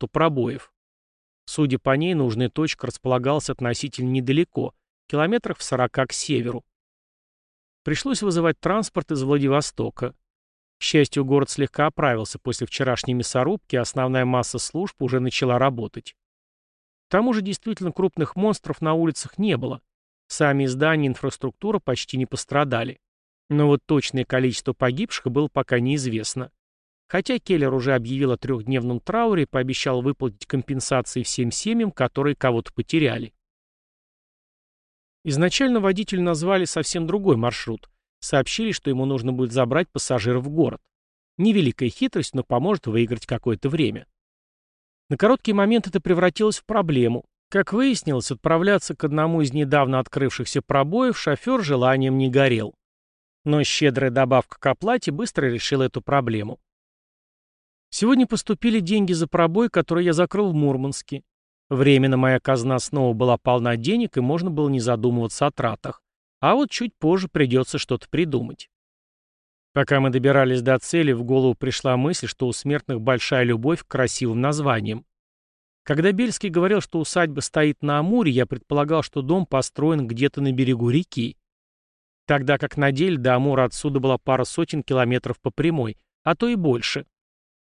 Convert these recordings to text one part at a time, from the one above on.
то пробоев. Судя по ней, нужная точка располагалась относительно недалеко, километрах в 40 к северу. Пришлось вызывать транспорт из Владивостока. К счастью, город слегка оправился после вчерашней мясорубки, а основная масса служб уже начала работать. К тому же действительно крупных монстров на улицах не было. Сами здания и инфраструктура почти не пострадали. Но вот точное количество погибших было пока неизвестно. Хотя Келлер уже объявил о трехдневном трауре и пообещал выплатить компенсации всем семьям, которые кого-то потеряли. Изначально водителю назвали совсем другой маршрут. Сообщили, что ему нужно будет забрать пассажиров в город. Невеликая хитрость, но поможет выиграть какое-то время. На короткий момент это превратилось в проблему. Как выяснилось, отправляться к одному из недавно открывшихся пробоев шофер желанием не горел. Но щедрая добавка к оплате быстро решила эту проблему. Сегодня поступили деньги за пробой, который я закрыл в Мурманске. Временно моя казна снова была полна денег, и можно было не задумываться о тратах. А вот чуть позже придется что-то придумать. Пока мы добирались до цели, в голову пришла мысль, что у смертных большая любовь к красивым названиям. Когда Бельский говорил, что усадьба стоит на Амуре, я предполагал, что дом построен где-то на берегу реки. Тогда как на деле до Амура отсюда была пара сотен километров по прямой, а то и больше.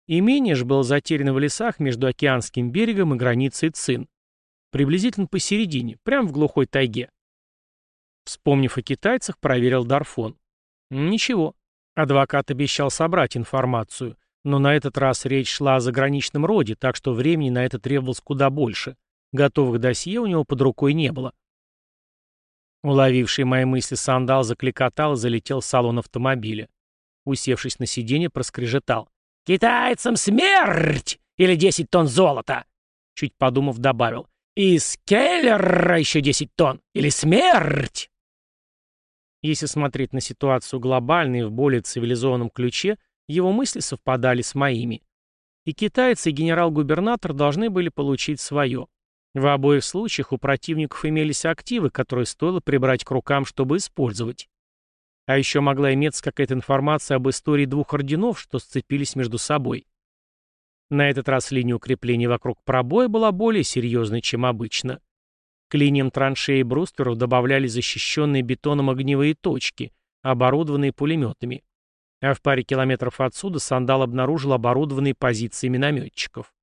Имение же было затеряно в лесах между океанским берегом и границей Цин. Приблизительно посередине, прямо в глухой тайге. Вспомнив о китайцах, проверил Дарфон. Ничего. Адвокат обещал собрать информацию, но на этот раз речь шла о заграничном роде, так что времени на это требовалось куда больше. Готовых досье у него под рукой не было. Уловивший мои мысли сандал закликотал и залетел в салон автомобиля. Усевшись на сиденье, проскрежетал. «Китайцам смерть! Или десять тонн золота!» Чуть подумав, добавил. «И с еще десять тонн! Или смерть!» Если смотреть на ситуацию глобально и в более цивилизованном ключе, его мысли совпадали с моими. И китайцы, и генерал-губернатор должны были получить свое. В обоих случаях у противников имелись активы, которые стоило прибрать к рукам, чтобы использовать. А еще могла иметься какая-то информация об истории двух орденов, что сцепились между собой. На этот раз линия укрепления вокруг пробоя была более серьезной, чем обычно. К линиям траншеи и брустверов добавляли защищенные бетоном огневые точки, оборудованные пулеметами. А в паре километров отсюда Сандал обнаружил оборудованные позиции минометчиков.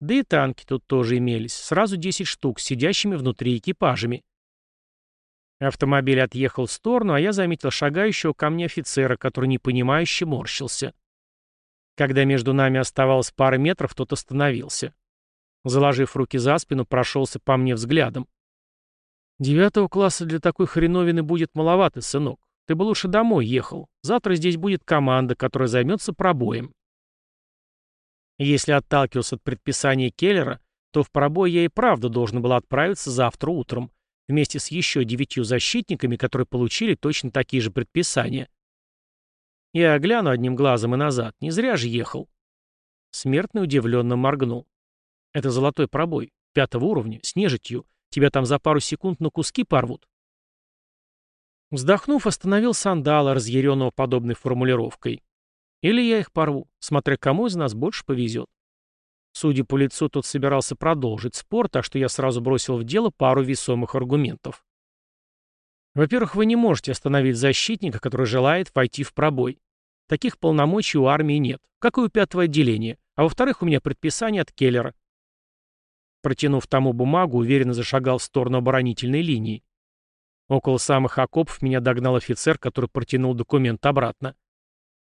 Да и танки тут тоже имелись, сразу 10 штук, сидящими внутри экипажами. Автомобиль отъехал в сторону, а я заметил шагающего ко мне офицера, который непонимающе морщился. Когда между нами оставалось пара метров, тот остановился. Заложив руки за спину, прошелся по мне взглядом. «Девятого класса для такой хреновины будет маловато, сынок. Ты бы лучше домой ехал. Завтра здесь будет команда, которая займется пробоем». Если отталкивался от предписания Келлера, то в пробой я и правда должен был отправиться завтра утром, вместе с еще девятью защитниками, которые получили точно такие же предписания. Я гляну одним глазом и назад, не зря же ехал. Смертный удивленно моргнул. Это золотой пробой, пятого уровня, с нежитью. Тебя там за пару секунд на куски порвут. Вздохнув, остановил сандала, разъяренного подобной формулировкой. Или я их порву, смотря кому из нас больше повезет. Судя по лицу, тот собирался продолжить спор, так что я сразу бросил в дело пару весомых аргументов. Во-первых, вы не можете остановить защитника, который желает войти в пробой. Таких полномочий у армии нет, как и у пятого отделения. А во-вторых, у меня предписание от Келлера. Протянув тому бумагу, уверенно зашагал в сторону оборонительной линии. Около самых окопов меня догнал офицер, который протянул документ обратно.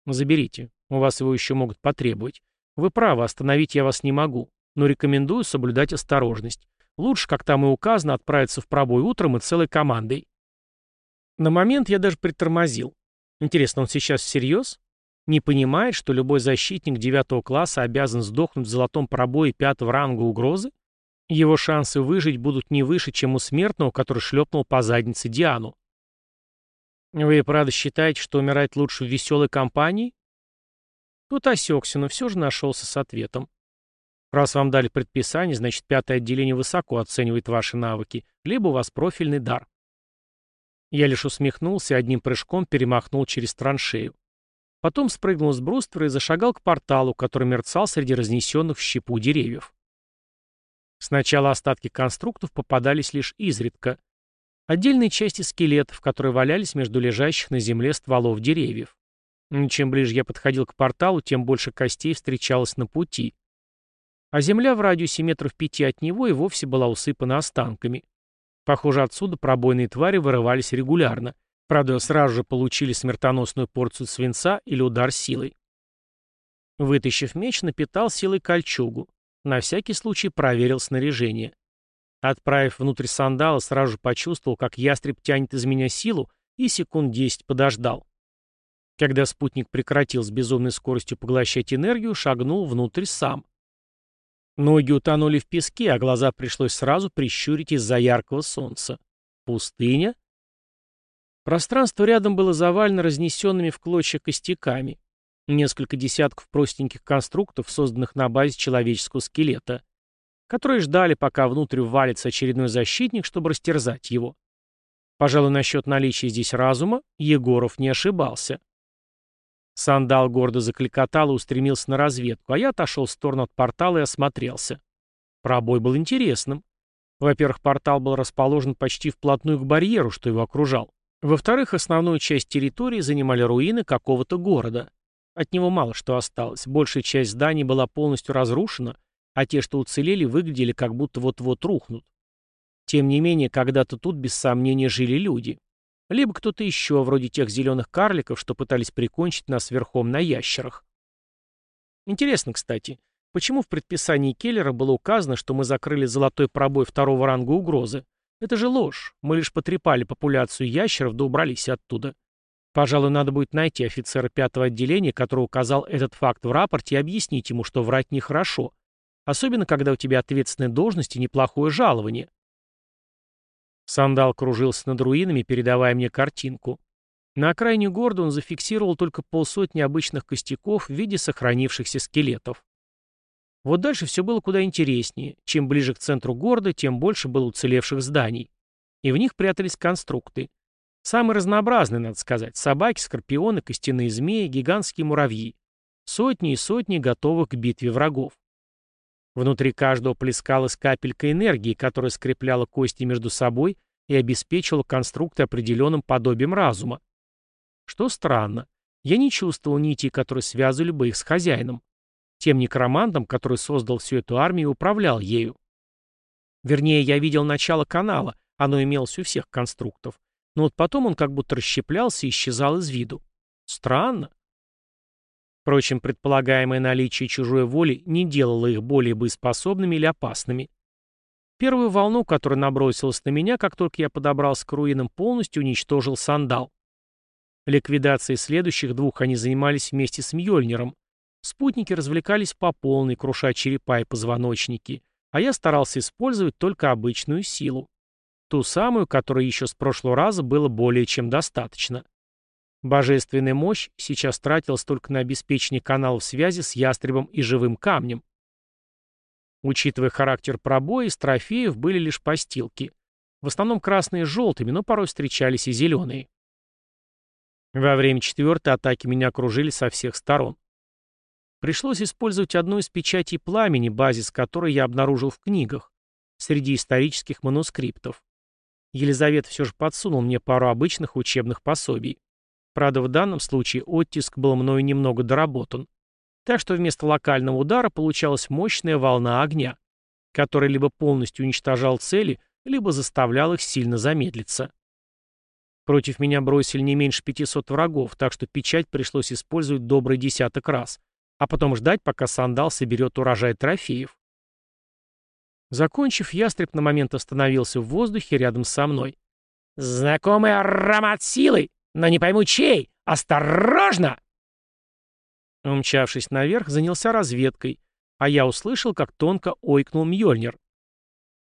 «Заберите. У вас его еще могут потребовать. Вы правы, остановить я вас не могу, но рекомендую соблюдать осторожность. Лучше, как там и указано, отправиться в пробой утром и целой командой». На момент я даже притормозил. Интересно, он сейчас всерьез? Не понимает, что любой защитник девятого класса обязан сдохнуть в золотом пробое пятого ранга угрозы? Его шансы выжить будут не выше, чем у смертного, который шлепнул по заднице Диану. Вы правда считаете, что умирать лучше в веселой компании? Тут осекся, но все же нашелся с ответом. Раз вам дали предписание, значит, пятое отделение высоко оценивает ваши навыки, либо у вас профильный дар. Я лишь усмехнулся и одним прыжком перемахнул через траншею. Потом спрыгнул с бруствера и зашагал к порталу, который мерцал среди разнесенных в щепу деревьев. Сначала остатки конструктов попадались лишь изредка. Отдельные части скелетов, которые валялись между лежащих на земле стволов деревьев. Чем ближе я подходил к порталу, тем больше костей встречалось на пути. А земля в радиусе метров пяти от него и вовсе была усыпана останками. Похоже, отсюда пробойные твари вырывались регулярно. Правда, сразу же получили смертоносную порцию свинца или удар силой. Вытащив меч, напитал силой кольчугу. На всякий случай проверил снаряжение. Отправив внутрь сандала, сразу же почувствовал, как ястреб тянет из меня силу, и секунд десять подождал. Когда спутник прекратил с безумной скоростью поглощать энергию, шагнул внутрь сам. Ноги утонули в песке, а глаза пришлось сразу прищурить из-за яркого солнца. Пустыня? Пространство рядом было завалено разнесенными в клочья костяками. Несколько десятков простеньких конструктов, созданных на базе человеческого скелета, которые ждали, пока внутрь ввалится очередной защитник, чтобы растерзать его. Пожалуй, насчет наличия здесь разума Егоров не ошибался. Сандал гордо закликотал и устремился на разведку, а я отошел в сторону от портала и осмотрелся. Пробой был интересным. Во-первых, портал был расположен почти вплотную к барьеру, что его окружал. Во-вторых, основную часть территории занимали руины какого-то города. От него мало что осталось. Большая часть зданий была полностью разрушена, а те, что уцелели, выглядели как будто вот-вот рухнут. Тем не менее, когда-то тут без сомнения жили люди. Либо кто-то еще, вроде тех зеленых карликов, что пытались прикончить нас верхом на ящерах. Интересно, кстати, почему в предписании Келлера было указано, что мы закрыли золотой пробой второго ранга угрозы? Это же ложь. Мы лишь потрепали популяцию ящеров да убрались оттуда. Пожалуй, надо будет найти офицера пятого отделения, который указал этот факт в рапорте, и объяснить ему, что врать нехорошо. Особенно, когда у тебя ответственная должность и неплохое жалование. Сандал кружился над руинами, передавая мне картинку. На окраине города он зафиксировал только полсотни обычных костяков в виде сохранившихся скелетов. Вот дальше все было куда интереснее. Чем ближе к центру города, тем больше было уцелевших зданий. И в них прятались конструкты. Самые разнообразные, надо сказать. Собаки, скорпионы, костяные змеи, гигантские муравьи. Сотни и сотни готовых к битве врагов. Внутри каждого плескалась капелька энергии, которая скрепляла кости между собой и обеспечивала конструкты определенным подобием разума. Что странно, я не чувствовал нитей, которые связывали бы их с хозяином. Тем некромантом, который создал всю эту армию и управлял ею. Вернее, я видел начало канала, оно имелось у всех конструктов. Но вот потом он как будто расщеплялся и исчезал из виду. Странно. Впрочем, предполагаемое наличие чужой воли не делало их более боеспособными или опасными. Первую волну, которая набросилась на меня, как только я подобрался к руинам, полностью уничтожил сандал. Ликвидацией следующих двух они занимались вместе с Мьёльниром. Спутники развлекались по полной, круша черепа и позвоночники, а я старался использовать только обычную силу. Ту самую, которой еще с прошлого раза было более чем достаточно. Божественная мощь сейчас тратилась только на обеспечение каналов связи с ястребом и живым камнем. Учитывая характер пробоя, из трофеев были лишь постилки. В основном красные с желтыми, но порой встречались и зеленые. Во время четвертой атаки меня окружили со всех сторон. Пришлось использовать одну из печатей пламени, базис которой я обнаружил в книгах, среди исторических манускриптов. Елизавета все же подсунул мне пару обычных учебных пособий. Правда, в данном случае оттиск был мною немного доработан. Так что вместо локального удара получалась мощная волна огня, которая либо полностью уничтожал цели, либо заставлял их сильно замедлиться. Против меня бросили не меньше 500 врагов, так что печать пришлось использовать добрый десяток раз, а потом ждать, пока сандал соберет урожай трофеев. Закончив, ястреб на момент остановился в воздухе рядом со мной. «Знакомый аромат силы!» Но не пойму чей! Осторожно!» Умчавшись наверх, занялся разведкой, а я услышал, как тонко ойкнул Мьёльнир.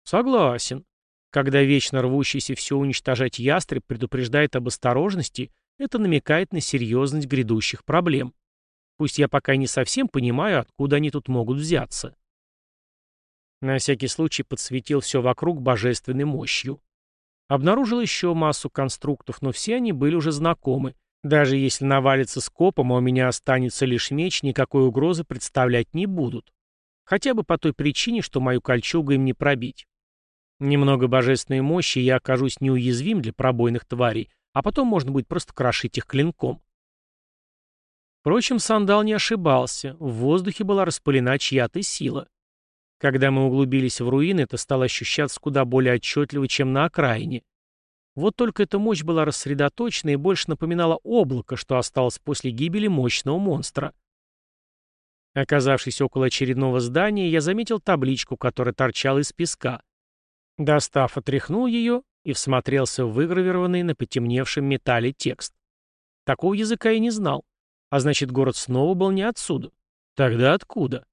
«Согласен. Когда вечно рвущийся все уничтожать ястреб предупреждает об осторожности, это намекает на серьезность грядущих проблем. Пусть я пока не совсем понимаю, откуда они тут могут взяться». На всякий случай подсветил все вокруг божественной мощью. Обнаружил еще массу конструктов, но все они были уже знакомы, Даже если навалится скопом, а у меня останется лишь меч, никакой угрозы представлять не будут. Хотя бы по той причине, что мою кольчугу им не пробить. Немного божественной мощи, я окажусь неуязвим для пробойных тварей, а потом можно будет просто крошить их клинком. Впрочем, сандал не ошибался, в воздухе была распылена чья-то сила. Когда мы углубились в руины, это стало ощущаться куда более отчетливо, чем на окраине. Вот только эта мощь была рассредоточена и больше напоминала облако, что осталось после гибели мощного монстра. Оказавшись около очередного здания, я заметил табличку, которая торчала из песка. Достав, отряхнул ее и всмотрелся в выгравированный на потемневшем металле текст. Такого языка я не знал. А значит, город снова был не отсюда. Тогда откуда?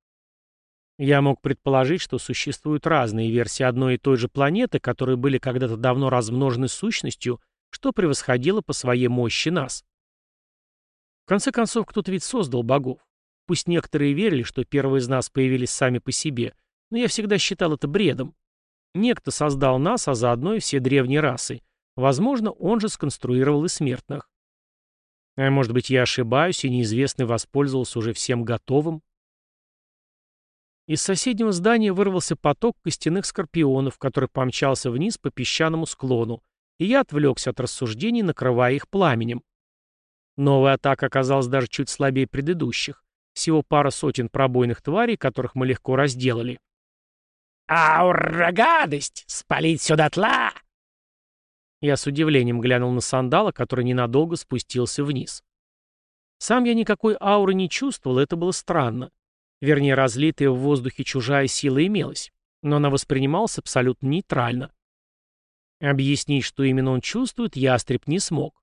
Я мог предположить, что существуют разные версии одной и той же планеты, которые были когда-то давно размножены сущностью, что превосходило по своей мощи нас. В конце концов, кто-то ведь создал богов. Пусть некоторые верили, что первые из нас появились сами по себе, но я всегда считал это бредом. Некто создал нас, а заодно и все древние расы. Возможно, он же сконструировал и смертных. А может быть, я ошибаюсь, и неизвестный воспользовался уже всем готовым? Из соседнего здания вырвался поток костяных скорпионов, который помчался вниз по песчаному склону, и я отвлекся от рассуждений, накрывая их пламенем. Новая атака оказалась даже чуть слабее предыдущих. Всего пара сотен пробойных тварей, которых мы легко разделали. «Аура, гадость! Спалить сюда тла!» Я с удивлением глянул на сандала, который ненадолго спустился вниз. Сам я никакой ауры не чувствовал, это было странно. Вернее, разлитая в воздухе чужая сила имелась, но она воспринималась абсолютно нейтрально. Объяснить, что именно он чувствует, ястреб не смог.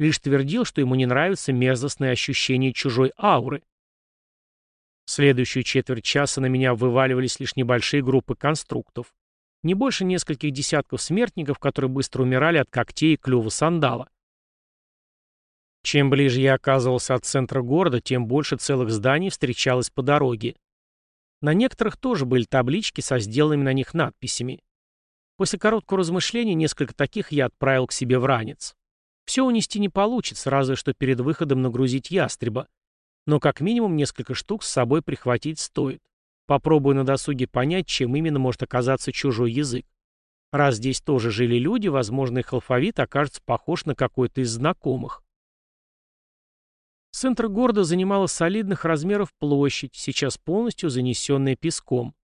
Лишь твердил, что ему не нравится мерзостное ощущение чужой ауры. Следующую четверть часа на меня вываливались лишь небольшие группы конструктов. Не больше нескольких десятков смертников, которые быстро умирали от когтей и клюва сандала. Чем ближе я оказывался от центра города, тем больше целых зданий встречалось по дороге. На некоторых тоже были таблички со сделанными на них надписями. После короткого размышления несколько таких я отправил к себе в ранец. Все унести не получится, разве что перед выходом нагрузить ястреба. Но как минимум несколько штук с собой прихватить стоит. Попробую на досуге понять, чем именно может оказаться чужой язык. Раз здесь тоже жили люди, возможно, их алфавит окажется похож на какой-то из знакомых. Центр города занимала солидных размеров площадь, сейчас полностью занесенная песком.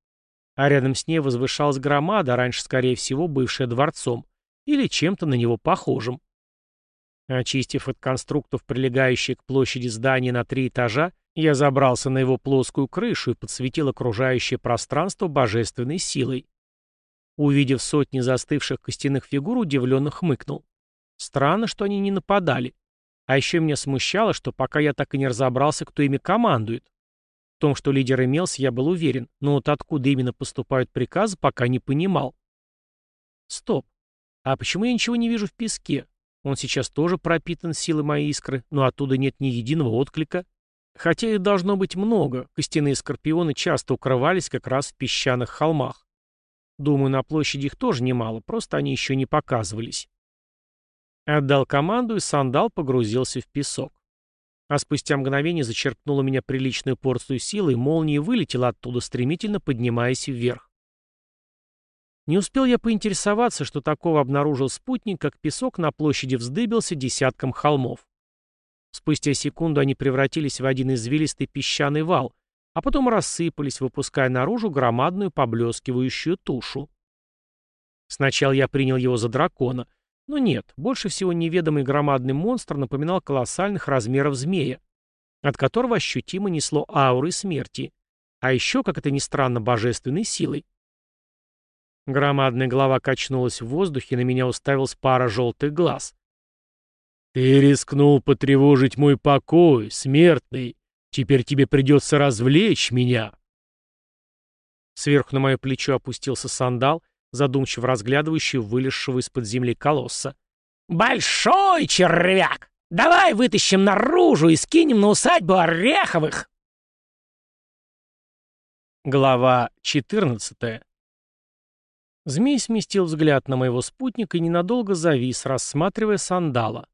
А рядом с ней возвышалась громада, раньше, скорее всего, бывшая дворцом, или чем-то на него похожим. Очистив от конструктов прилегающие к площади здания на три этажа, я забрался на его плоскую крышу и подсветил окружающее пространство божественной силой. Увидев сотни застывших костяных фигур, удивленно хмыкнул. Странно, что они не нападали. А еще меня смущало, что пока я так и не разобрался, кто ими командует. В том, что лидер имелся, я был уверен, но вот откуда именно поступают приказы, пока не понимал. Стоп. А почему я ничего не вижу в песке? Он сейчас тоже пропитан силой моей искры, но оттуда нет ни единого отклика. Хотя их должно быть много, костяные скорпионы часто укрывались как раз в песчаных холмах. Думаю, на площади их тоже немало, просто они еще не показывались. Отдал команду, и сандал погрузился в песок. А спустя мгновение зачерпнула меня приличную порцию силы, и молния вылетела оттуда, стремительно поднимаясь вверх. Не успел я поинтересоваться, что такого обнаружил спутник, как песок на площади вздыбился десятком холмов. Спустя секунду они превратились в один извилистый песчаный вал, а потом рассыпались, выпуская наружу громадную поблескивающую тушу. Сначала я принял его за дракона, но нет, больше всего неведомый громадный монстр напоминал колоссальных размеров змея, от которого ощутимо несло ауры смерти, а еще, как это ни странно, божественной силой. Громадная голова качнулась в воздухе, на меня уставилась пара желтых глаз. «Ты рискнул потревожить мой покой, смертный. Теперь тебе придется развлечь меня». Сверху на мое плечо опустился сандал — задумчиво разглядывающий вылезшего из-под земли колосса. «Большой червяк! Давай вытащим наружу и скинем на усадьбу Ореховых!» Глава 14 Змей сместил взгляд на моего спутника и ненадолго завис, рассматривая сандала.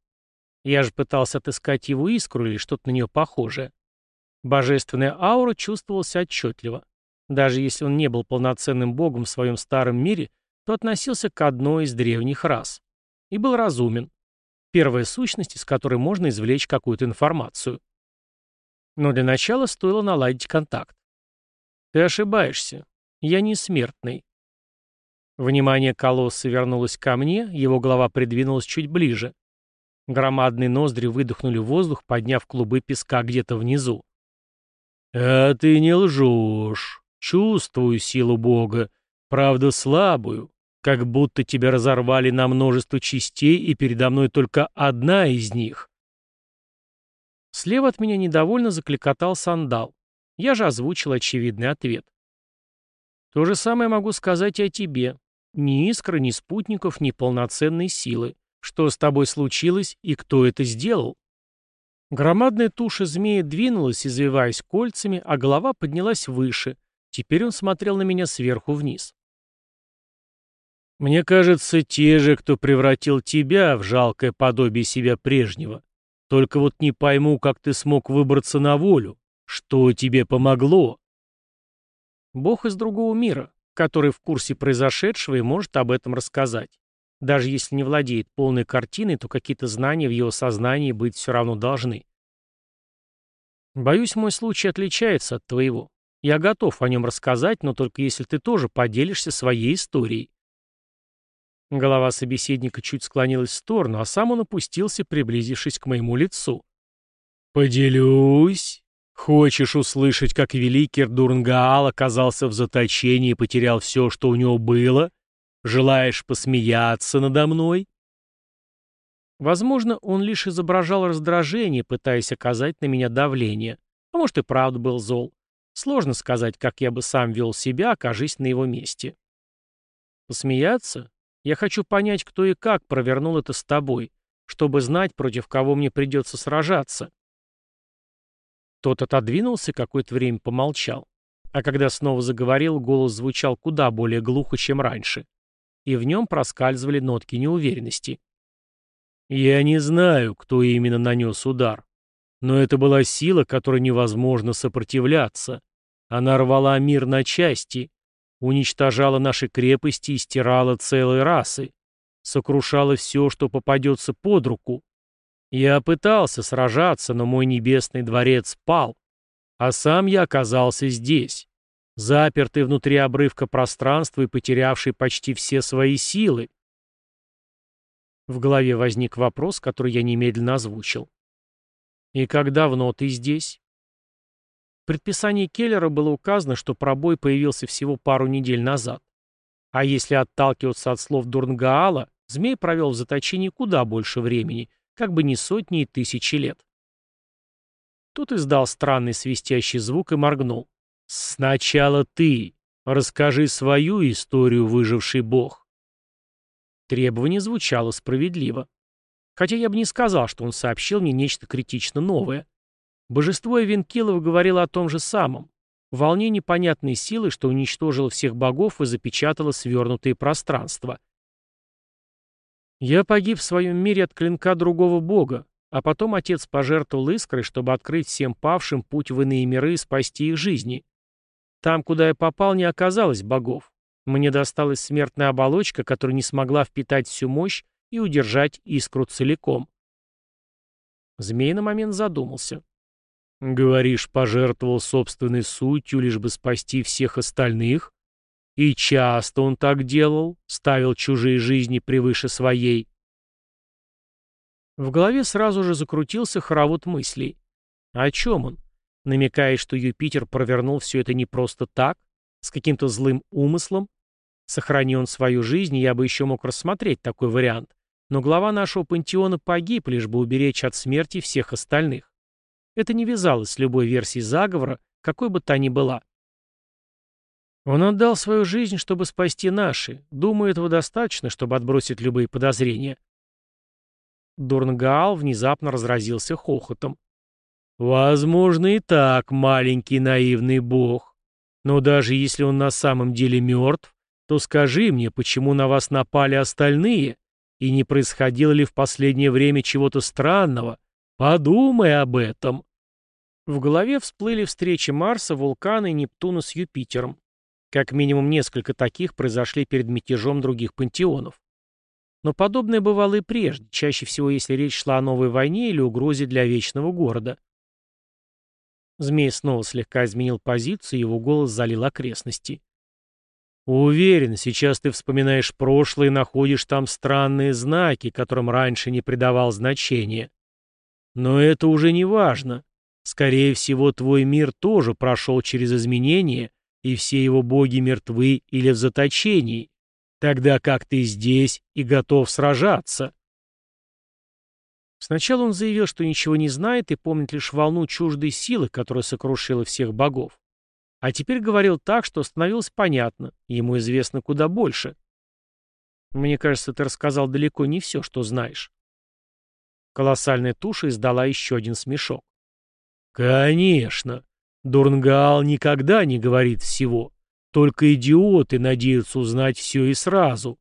Я же пытался отыскать его искру или что-то на нее похожее. Божественная аура чувствовалась отчетливо. Даже если он не был полноценным богом в своем старом мире, то относился к одной из древних рас. И был разумен. Первая сущность, из которой можно извлечь какую-то информацию. Но для начала стоило наладить контакт. Ты ошибаешься. Я не смертный. Внимание колосса вернулось ко мне, его голова придвинулась чуть ближе. Громадные ноздри выдохнули воздух, подняв клубы песка где-то внизу. «А ты не лжешь. Чувствую силу Бога, правда слабую, как будто тебя разорвали на множество частей, и передо мной только одна из них». Слева от меня недовольно закликотал сандал. Я же озвучил очевидный ответ. То же самое могу сказать и о тебе. Ни искры, ни спутников, ни полноценной силы. Что с тобой случилось и кто это сделал? Громадная туша змея двинулась, извиваясь кольцами, а голова поднялась выше. Теперь он смотрел на меня сверху вниз. «Мне кажется, те же, кто превратил тебя в жалкое подобие себя прежнего. Только вот не пойму, как ты смог выбраться на волю. Что тебе помогло?» Бог из другого мира, который в курсе произошедшего и может об этом рассказать. Даже если не владеет полной картиной, то какие-то знания в его сознании быть все равно должны. Боюсь, мой случай отличается от твоего. Я готов о нем рассказать, но только если ты тоже поделишься своей историей. Голова собеседника чуть склонилась в сторону, а сам он опустился, приблизившись к моему лицу. «Поделюсь. Хочешь услышать, как великий Дурнгаал оказался в заточении и потерял все, что у него было? Желаешь посмеяться надо мной?» Возможно, он лишь изображал раздражение, пытаясь оказать на меня давление. А может, и правда был зол. Сложно сказать, как я бы сам вел себя, окажись на его месте. Посмеяться? Я хочу понять, кто и как провернул это с тобой, чтобы знать, против кого мне придется сражаться. Тот отодвинулся, какое-то время помолчал. А когда снова заговорил, голос звучал куда более глухо, чем раньше. И в нем проскальзывали нотки неуверенности. «Я не знаю, кто именно нанес удар. Но это была сила, которой невозможно сопротивляться. Она рвала мир на части, уничтожала наши крепости и стирала целые расы, сокрушала все, что попадется под руку. Я пытался сражаться, но мой небесный дворец пал, а сам я оказался здесь, запертый внутри обрывка пространства и потерявший почти все свои силы. В голове возник вопрос, который я немедленно озвучил. «И как давно ты здесь?» В предписании Келлера было указано, что пробой появился всего пару недель назад. А если отталкиваться от слов Дурнгаала, змей провел в заточении куда больше времени, как бы не сотни и тысячи лет. Тут издал странный свистящий звук и моргнул. «Сначала ты. Расскажи свою историю, выживший бог». Требование звучало справедливо. Хотя я бы не сказал, что он сообщил мне нечто критично новое. Божество Эвенкилов говорило о том же самом. Волне непонятной силы, что уничтожило всех богов и запечатало свернутые пространства. Я погиб в своем мире от клинка другого бога, а потом отец пожертвовал искрой, чтобы открыть всем павшим путь в иные миры и спасти их жизни. Там, куда я попал, не оказалось богов. Мне досталась смертная оболочка, которая не смогла впитать всю мощь и удержать искру целиком. Змей на момент задумался. Говоришь, пожертвовал собственной сутью, лишь бы спасти всех остальных? И часто он так делал, ставил чужие жизни превыше своей. В голове сразу же закрутился хоровод мыслей. О чем он? Намекая, что Юпитер провернул все это не просто так, с каким-то злым умыслом? Сохрани он свою жизнь, я бы еще мог рассмотреть такой вариант. Но глава нашего пантеона погиб, лишь бы уберечь от смерти всех остальных. Это не вязалось с любой версией заговора, какой бы та ни была. Он отдал свою жизнь, чтобы спасти наши. Думаю, этого достаточно, чтобы отбросить любые подозрения. Дурнгаал внезапно разразился хохотом. «Возможно и так, маленький наивный бог. Но даже если он на самом деле мертв, то скажи мне, почему на вас напали остальные, И не происходило ли в последнее время чего-то странного? Подумай об этом. В голове всплыли встречи Марса, Вулкана и Нептуна с Юпитером. Как минимум несколько таких произошли перед мятежом других пантеонов. Но подобное бывало и прежде, чаще всего если речь шла о новой войне или угрозе для вечного города. Змей снова слегка изменил позицию, его голос залил окрестности. Уверен, сейчас ты вспоминаешь прошлое и находишь там странные знаки, которым раньше не придавал значения. Но это уже не важно. Скорее всего, твой мир тоже прошел через изменения, и все его боги мертвы или в заточении, тогда как ты здесь и готов сражаться. Сначала он заявил, что ничего не знает и помнит лишь волну чуждой силы, которая сокрушила всех богов. А теперь говорил так, что становилось понятно, ему известно куда больше. Мне кажется, ты рассказал далеко не все, что знаешь. Колоссальная туша издала еще один смешок. Конечно. Дурнгаал никогда не говорит всего. Только идиоты надеются узнать все и сразу.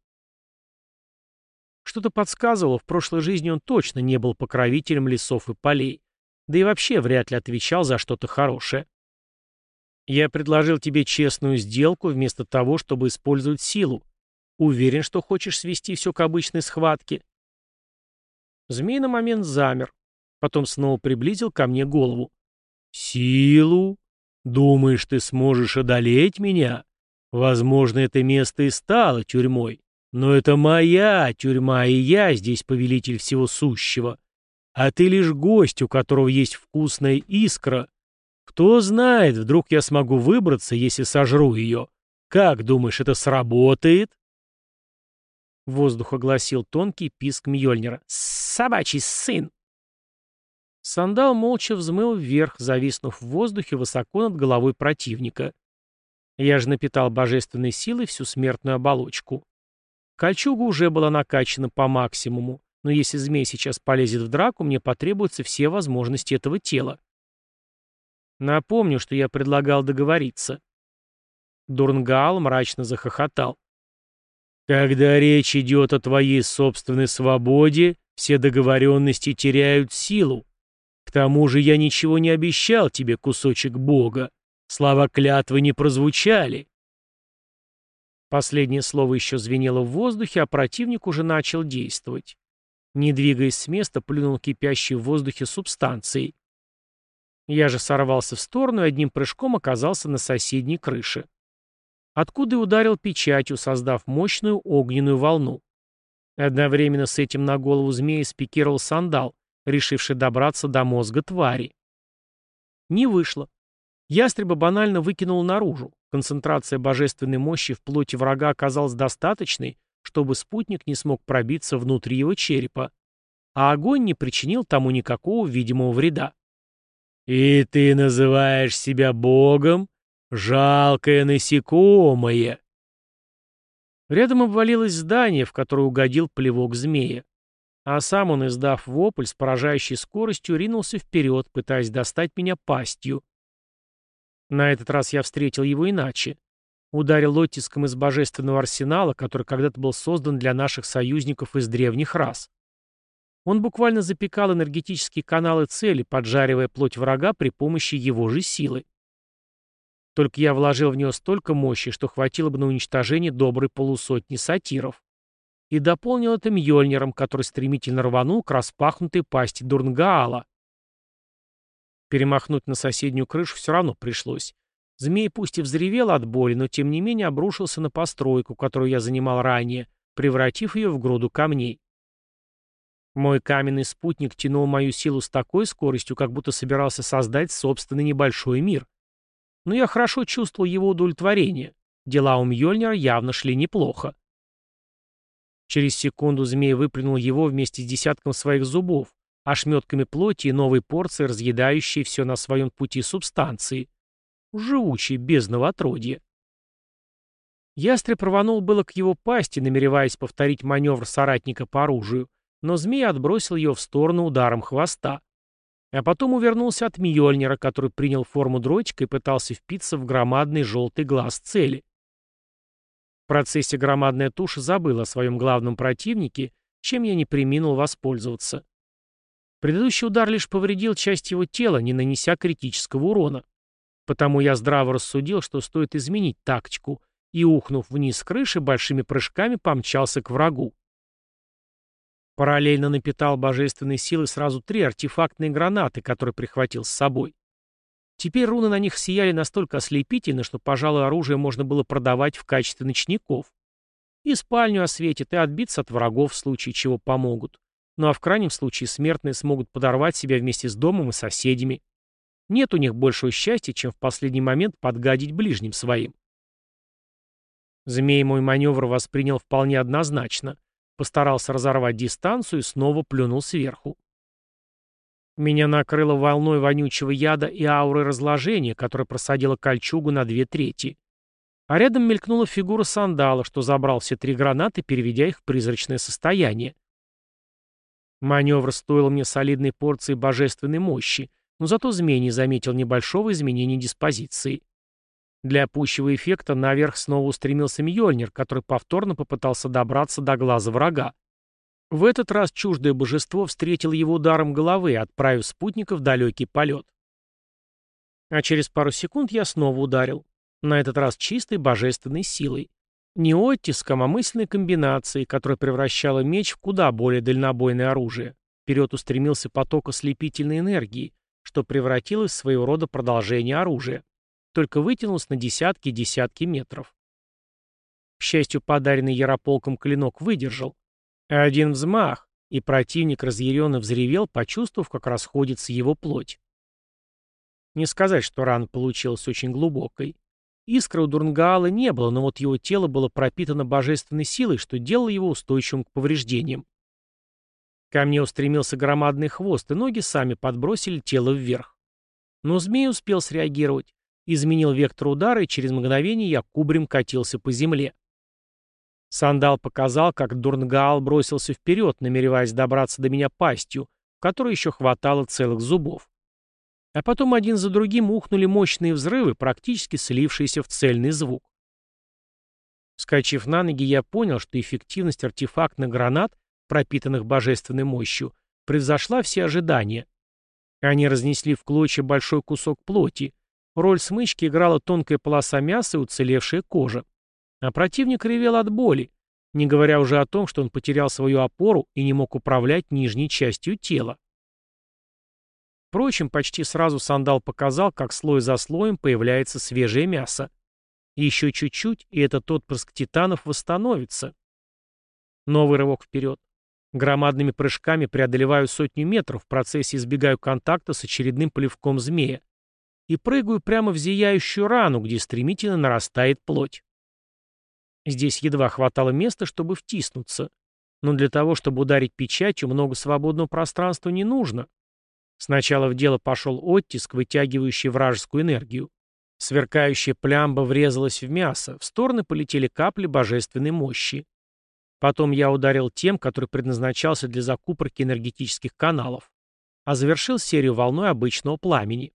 Что-то подсказывало, в прошлой жизни он точно не был покровителем лесов и полей. Да и вообще вряд ли отвечал за что-то хорошее. Я предложил тебе честную сделку вместо того, чтобы использовать силу. Уверен, что хочешь свести все к обычной схватке?» Змей на момент замер. Потом снова приблизил ко мне голову. «Силу? Думаешь, ты сможешь одолеть меня? Возможно, это место и стало тюрьмой. Но это моя тюрьма, и я здесь повелитель всего сущего. А ты лишь гость, у которого есть вкусная искра, кто знает, вдруг я смогу выбраться, если сожру ее. Как думаешь, это сработает? Воздух огласил тонкий писк Мьёльнира. «Собачий сын!» Сандал молча взмыл вверх, зависнув в воздухе высоко над головой противника. Я же напитал божественной силой всю смертную оболочку. Кольчуга уже была накачана по максимуму, но если змей сейчас полезет в драку, мне потребуются все возможности этого тела. Напомню, что я предлагал договориться. Дурнгал мрачно захохотал. Когда речь идет о твоей собственной свободе, все договоренности теряют силу. К тому же я ничего не обещал тебе, кусочек бога. Слова клятвы не прозвучали. Последнее слово еще звенело в воздухе, а противник уже начал действовать. Не двигаясь с места, плюнул кипящей в воздухе субстанцией. Я же сорвался в сторону и одним прыжком оказался на соседней крыше. Откуда и ударил печатью, создав мощную огненную волну. Одновременно с этим на голову змеи спикировал сандал, решивший добраться до мозга твари. Не вышло. Ястреба банально выкинул наружу. Концентрация божественной мощи в плоти врага оказалась достаточной, чтобы спутник не смог пробиться внутрь его черепа, а огонь не причинил тому никакого видимого вреда. «И ты называешь себя богом? Жалкое насекомое!» Рядом обвалилось здание, в которое угодил плевок змея. А сам он, издав вопль, с поражающей скоростью ринулся вперед, пытаясь достать меня пастью. На этот раз я встретил его иначе. Ударил оттиском из божественного арсенала, который когда-то был создан для наших союзников из древних рас. Он буквально запекал энергетические каналы цели, поджаривая плоть врага при помощи его же силы. Только я вложил в него столько мощи, что хватило бы на уничтожение доброй полусотни сатиров. И дополнил это Мьёльниром, который стремительно рванул к распахнутой пасти Дурнгаала. Перемахнуть на соседнюю крышу все равно пришлось. Змей пусть и взревел от боли, но тем не менее обрушился на постройку, которую я занимал ранее, превратив ее в груду камней. Мой каменный спутник тянул мою силу с такой скоростью, как будто собирался создать собственный небольшой мир. Но я хорошо чувствовал его удовлетворение. Дела у Мьёльнира явно шли неплохо. Через секунду змей выплюнул его вместе с десятком своих зубов, ошметками плоти и новой порцией, разъедающей все на своем пути субстанции. Живучей, без новотродья. Ястреб рванул было к его пасти, намереваясь повторить маневр соратника по оружию, но змей отбросил ее в сторону ударом хвоста. А потом увернулся от Мьёльнира, который принял форму дротика и пытался впиться в громадный желтый глаз цели. В процессе громадная туша забыла о своем главном противнике чем я не приминул воспользоваться. Предыдущий удар лишь повредил часть его тела, не нанеся критического урона. Потому я здраво рассудил, что стоит изменить тактику, и, ухнув вниз с крыши, большими прыжками помчался к врагу. Параллельно напитал божественной силой сразу три артефактные гранаты, которые прихватил с собой. Теперь руны на них сияли настолько ослепительно, что, пожалуй, оружие можно было продавать в качестве ночников. И спальню осветит, и отбиться от врагов в случае чего помогут. Ну а в крайнем случае смертные смогут подорвать себя вместе с домом и соседями. Нет у них большего счастья, чем в последний момент подгадить ближним своим. Змей мой маневр воспринял вполне однозначно. Постарался разорвать дистанцию и снова плюнул сверху. Меня накрыло волной вонючего яда и ауры разложения, которая просадила кольчугу на две трети. А рядом мелькнула фигура сандала, что забрал все три гранаты, переведя их в призрачное состояние. Маневр стоил мне солидной порции божественной мощи, но зато змей не заметил небольшого изменения диспозиции. Для пущего эффекта наверх снова устремился Мьёльнир, который повторно попытался добраться до глаза врага. В этот раз чуждое божество встретило его ударом головы, отправив спутника в далекий полет. А через пару секунд я снова ударил. На этот раз чистой божественной силой. Не оттиском, а мысленной комбинацией, которая превращала меч в куда более дальнобойное оружие. Вперед устремился поток ослепительной энергии, что превратилось в своего рода продолжение оружия только вытянулся на десятки и десятки метров. К счастью, подаренный Ярополком клинок выдержал. Один взмах, и противник разъяренно взревел, почувствовав, как расходится его плоть. Не сказать, что рана получилась очень глубокой. Искры у Дурнгаала не было, но вот его тело было пропитано божественной силой, что делало его устойчивым к повреждениям. Ко мне устремился громадный хвост, и ноги сами подбросили тело вверх. Но змей успел среагировать изменил вектор удара, и через мгновение я кубрем катился по земле. Сандал показал, как Дурнгаал бросился вперед, намереваясь добраться до меня пастью, в которой еще хватало целых зубов. А потом один за другим ухнули мощные взрывы, практически слившиеся в цельный звук. Вскочив на ноги, я понял, что эффективность артефактных гранат, пропитанных божественной мощью, превзошла все ожидания. Они разнесли в клочья большой кусок плоти, Роль смычки играла тонкая полоса мяса и уцелевшая кожа. А противник ревел от боли, не говоря уже о том, что он потерял свою опору и не мог управлять нижней частью тела. Впрочем, почти сразу сандал показал, как слой за слоем появляется свежее мясо. Еще чуть-чуть, и этот отпрыск титанов восстановится. Новый рывок вперед. Громадными прыжками преодолеваю сотню метров, в процессе избегаю контакта с очередным плевком змея и прыгаю прямо в зияющую рану, где стремительно нарастает плоть. Здесь едва хватало места, чтобы втиснуться. Но для того, чтобы ударить печатью, много свободного пространства не нужно. Сначала в дело пошел оттиск, вытягивающий вражескую энергию. Сверкающая плямба врезалась в мясо, в стороны полетели капли божественной мощи. Потом я ударил тем, который предназначался для закупорки энергетических каналов, а завершил серию волной обычного пламени.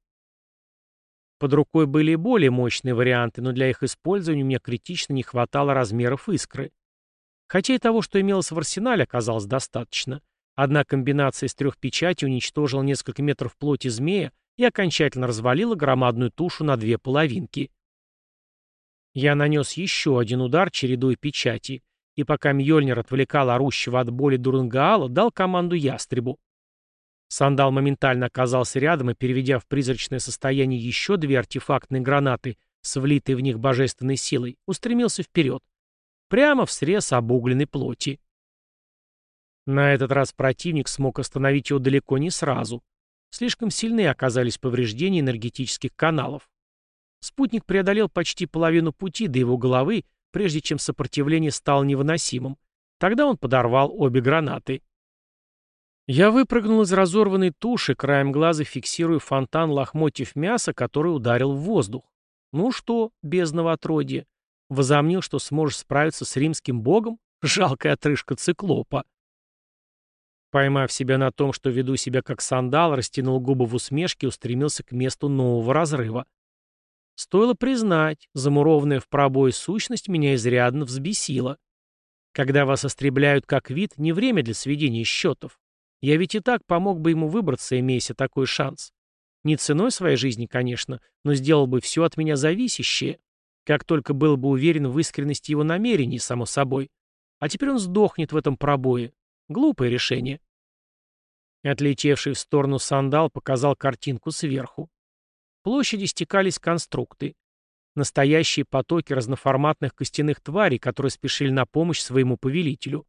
Под рукой были и более мощные варианты, но для их использования мне критично не хватало размеров искры. Хотя и того, что имелось в арсенале, оказалось достаточно. Одна комбинация из трех печатей уничтожила несколько метров плоти змея и окончательно развалила громадную тушу на две половинки. Я нанес еще один удар, чередуя печати, и пока Мьёльнир отвлекал орущего от боли Дурнгаала, дал команду ястребу. Сандал моментально оказался рядом и, переведя в призрачное состояние еще две артефактные гранаты с влитой в них божественной силой, устремился вперед, прямо в срез обугленной плоти. На этот раз противник смог остановить его далеко не сразу. Слишком сильны оказались повреждения энергетических каналов. Спутник преодолел почти половину пути до его головы, прежде чем сопротивление стало невыносимым. Тогда он подорвал обе гранаты. Я выпрыгнул из разорванной туши, краем глаза фиксируя фонтан лохмотьев мяса, который ударил в воздух. Ну что, бездного отродья, возомнил, что сможешь справиться с римским богом? Жалкая отрыжка циклопа. Поймав себя на том, что веду себя как сандал, растянул губы в усмешке и устремился к месту нового разрыва. Стоило признать, замурованная в пробой сущность меня изрядно взбесила. Когда вас истребляют как вид, не время для сведения счетов. Я ведь и так помог бы ему выбраться, имея такой шанс. Не ценой своей жизни, конечно, но сделал бы все от меня зависящее. Как только был бы уверен в искренности его намерений, само собой. А теперь он сдохнет в этом пробое. Глупое решение. Отлетевший в сторону сандал показал картинку сверху. Площади стекались конструкты. Настоящие потоки разноформатных костяных тварей, которые спешили на помощь своему повелителю.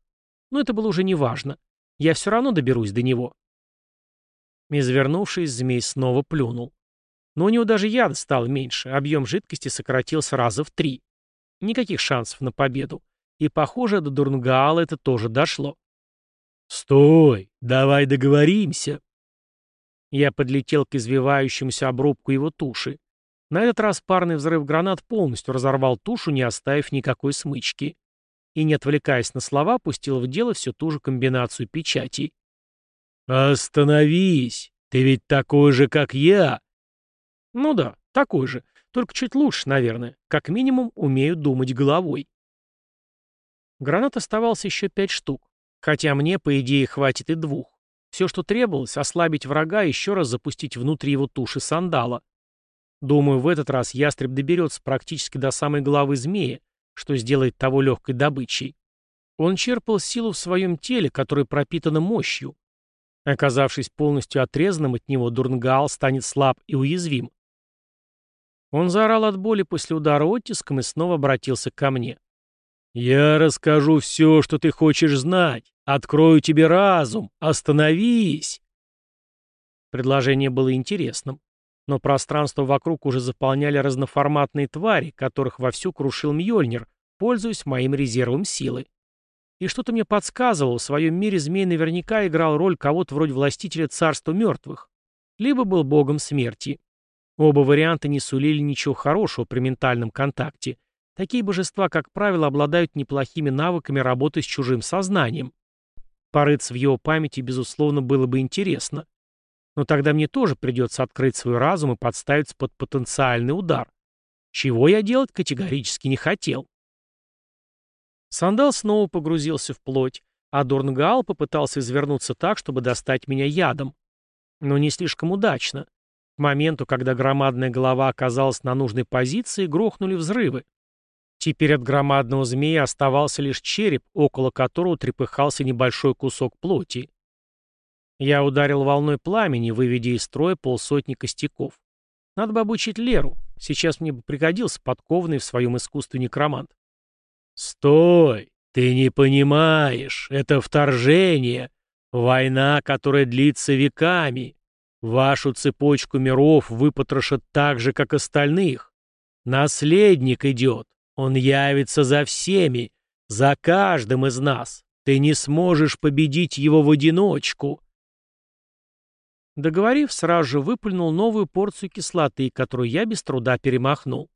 Но это было уже не важно. Я все равно доберусь до него. Извернувшись, змей снова плюнул. Но у него даже яда стало меньше, объем жидкости сократился раза в три. Никаких шансов на победу. И, похоже, до Дурнгаала это тоже дошло. «Стой! Давай договоримся!» Я подлетел к извивающемуся обрубку его туши. На этот раз парный взрыв гранат полностью разорвал тушу, не оставив никакой смычки. И, не отвлекаясь на слова, пустил в дело всю ту же комбинацию печатей. «Остановись! Ты ведь такой же, как я!» «Ну да, такой же, только чуть лучше, наверное. Как минимум, умею думать головой». Гранат оставался еще пять штук. Хотя мне, по идее, хватит и двух. Все, что требовалось, ослабить врага и еще раз запустить внутрь его туши сандала. Думаю, в этот раз ястреб доберется практически до самой головы змея, что сделает того легкой добычей. Он черпал силу в своем теле, которое пропитано мощью. Оказавшись полностью отрезанным от него, Дурнгаал станет слаб и уязвим. Он заорал от боли после удара оттиском и снова обратился ко мне. «Я расскажу все, что ты хочешь знать. Открою тебе разум. Остановись!» Предложение было интересным, но пространство вокруг уже заполняли разноформатные твари, которых вовсю крушил Мьёльнир, пользуясь моим резервом силы. И что-то мне подсказывало, в своем мире змей наверняка играл роль кого-то вроде властителя царства мертвых, либо был богом смерти. Оба варианта не сулили ничего хорошего при ментальном контакте, Такие божества, как правило, обладают неплохими навыками работы с чужим сознанием. Порыться в его памяти, безусловно, было бы интересно. Но тогда мне тоже придется открыть свой разум и подставиться под потенциальный удар. Чего я делать категорически не хотел. Сандал снова погрузился в плоть, а Дорнгал попытался извернуться так, чтобы достать меня ядом. Но не слишком удачно. К моменту, когда громадная голова оказалась на нужной позиции, грохнули взрывы. Теперь от громадного змея оставался лишь череп, около которого трепыхался небольшой кусок плоти. Я ударил волной пламени, выведя из строя полсотни костяков. Надо бы обучить Леру. Сейчас мне бы пригодился подкованный в своем искусстве некромант. «Стой! Ты не понимаешь! Это вторжение! Война, которая длится веками! Вашу цепочку миров выпотрошат так же, как остальных! Наследник идет! Он явится за всеми, за каждым из нас. Ты не сможешь победить его в одиночку. Договорив, сразу же выплюнул новую порцию кислоты, которую я без труда перемахнул.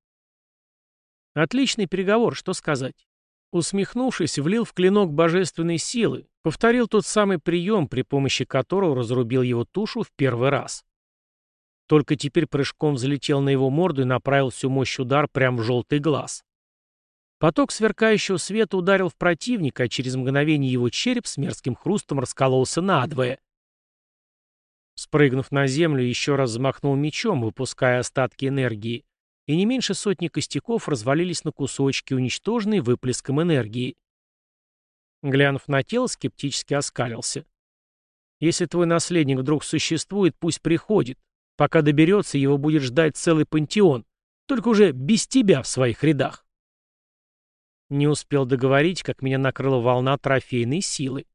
Отличный переговор, что сказать. Усмехнувшись, влил в клинок божественной силы, повторил тот самый прием, при помощи которого разрубил его тушу в первый раз. Только теперь прыжком взлетел на его морду и направил всю мощь удар прямо в желтый глаз. Поток сверкающего света ударил в противника, а через мгновение его череп с мерзким хрустом раскололся надвое. Спрыгнув на землю, еще раз взмахнул мечом, выпуская остатки энергии, и не меньше сотни костяков развалились на кусочки, уничтоженные выплеском энергии. Глянув на тело, скептически оскалился. «Если твой наследник вдруг существует, пусть приходит. Пока доберется, его будет ждать целый пантеон, только уже без тебя в своих рядах». Не успел договорить, как меня накрыла волна трофейной силы.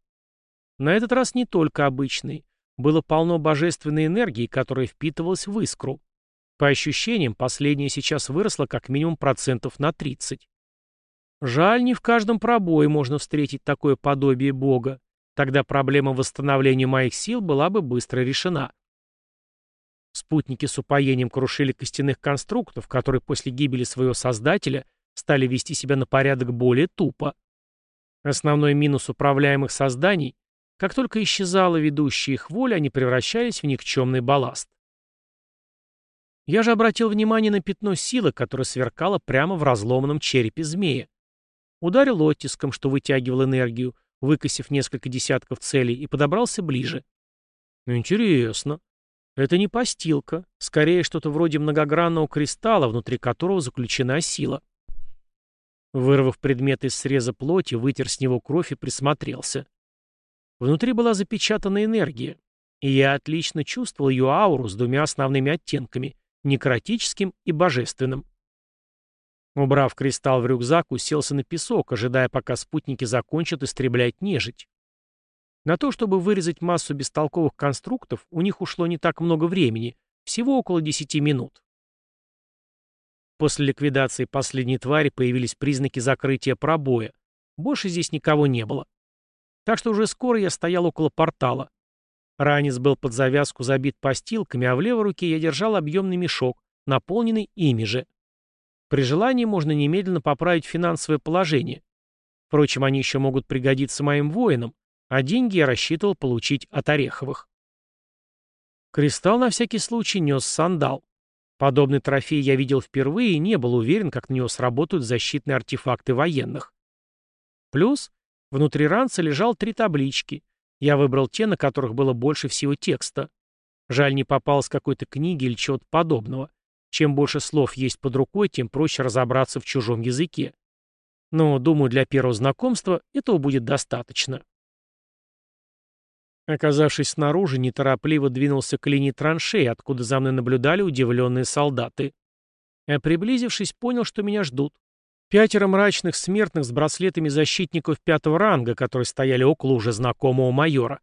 На этот раз не только обычной. Было полно божественной энергии, которая впитывалась в искру. По ощущениям, последняя сейчас выросла как минимум процентов на 30. Жаль, не в каждом пробое можно встретить такое подобие Бога. Тогда проблема восстановления моих сил была бы быстро решена. Спутники с упоением крушили костяных конструктов, которые после гибели своего создателя стали вести себя на порядок более тупо. Основной минус управляемых созданий – как только исчезала ведущая их воля, они превращались в никчемный балласт. Я же обратил внимание на пятно силы, которое сверкало прямо в разломанном черепе змея. ударил оттиском, что вытягивал энергию, выкосив несколько десятков целей, и подобрался ближе. Ну, интересно. Это не постилка, скорее что-то вроде многогранного кристалла, внутри которого заключена сила. Вырвав предмет из среза плоти, вытер с него кровь и присмотрелся. Внутри была запечатана энергия, и я отлично чувствовал ее ауру с двумя основными оттенками — некротическим и божественным. Убрав кристалл в рюкзак, уселся на песок, ожидая, пока спутники закончат истреблять нежить. На то, чтобы вырезать массу бестолковых конструктов, у них ушло не так много времени, всего около 10 минут. После ликвидации последней твари появились признаки закрытия пробоя. Больше здесь никого не было. Так что уже скоро я стоял около портала. Ранец был под завязку забит постилками, а в левой руке я держал объемный мешок, наполненный ими же. При желании можно немедленно поправить финансовое положение. Впрочем, они еще могут пригодиться моим воинам, а деньги я рассчитывал получить от Ореховых. Кристалл на всякий случай нес сандал. Подобный трофей я видел впервые и не был уверен, как на него сработают защитные артефакты военных. Плюс внутри ранца лежал три таблички. Я выбрал те, на которых было больше всего текста. Жаль, не попалось какой-то книги или чего-то подобного. Чем больше слов есть под рукой, тем проще разобраться в чужом языке. Но, думаю, для первого знакомства этого будет достаточно. Оказавшись снаружи, неторопливо двинулся к линии траншеи, откуда за мной наблюдали удивленные солдаты. А приблизившись, понял, что меня ждут. Пятеро мрачных смертных с браслетами защитников пятого ранга, которые стояли около уже знакомого майора.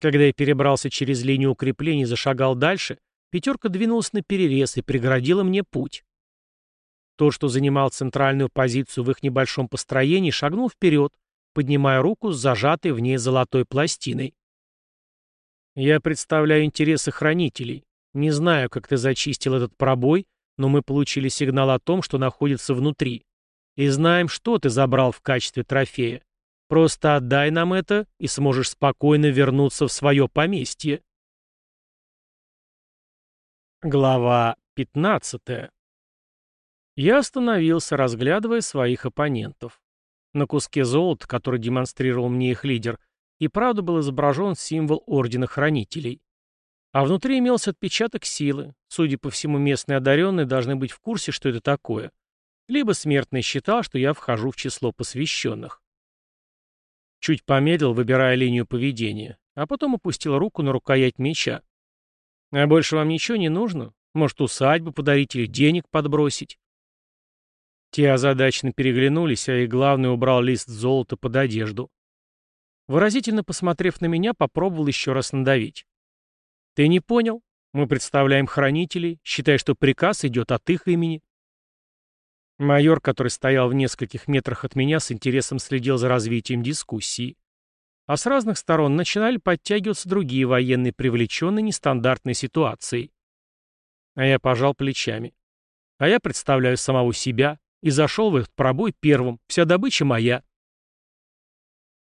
Когда я перебрался через линию укреплений и зашагал дальше, Пятерка двинулась на перерез и преградила мне путь. Тот, что занимал центральную позицию в их небольшом построении, шагнул вперед, поднимая руку с зажатой в ней золотой пластиной. «Я представляю интересы хранителей. Не знаю, как ты зачистил этот пробой, но мы получили сигнал о том, что находится внутри. И знаем, что ты забрал в качестве трофея. Просто отдай нам это, и сможешь спокойно вернуться в свое поместье». Глава 15. Я остановился, разглядывая своих оппонентов. На куске золота, который демонстрировал мне их лидер, и правда был изображен символ Ордена Хранителей. А внутри имелся отпечаток силы. Судя по всему, местные одаренные должны быть в курсе, что это такое. Либо смертный считал, что я вхожу в число посвященных. Чуть помедлил, выбирая линию поведения, а потом опустил руку на рукоять меча. А больше вам ничего не нужно? Может, усадьбу подарить или денег подбросить?» Те озадаченно переглянулись, а и главный убрал лист золота под одежду. Выразительно посмотрев на меня, попробовал еще раз надавить. «Ты не понял? Мы представляем хранителей, считай, что приказ идет от их имени». Майор, который стоял в нескольких метрах от меня, с интересом следил за развитием дискуссии а с разных сторон начинали подтягиваться другие военные, привлеченные нестандартной ситуацией. А я пожал плечами. А я представляю самого себя и зашел в этот пробой первым, вся добыча моя.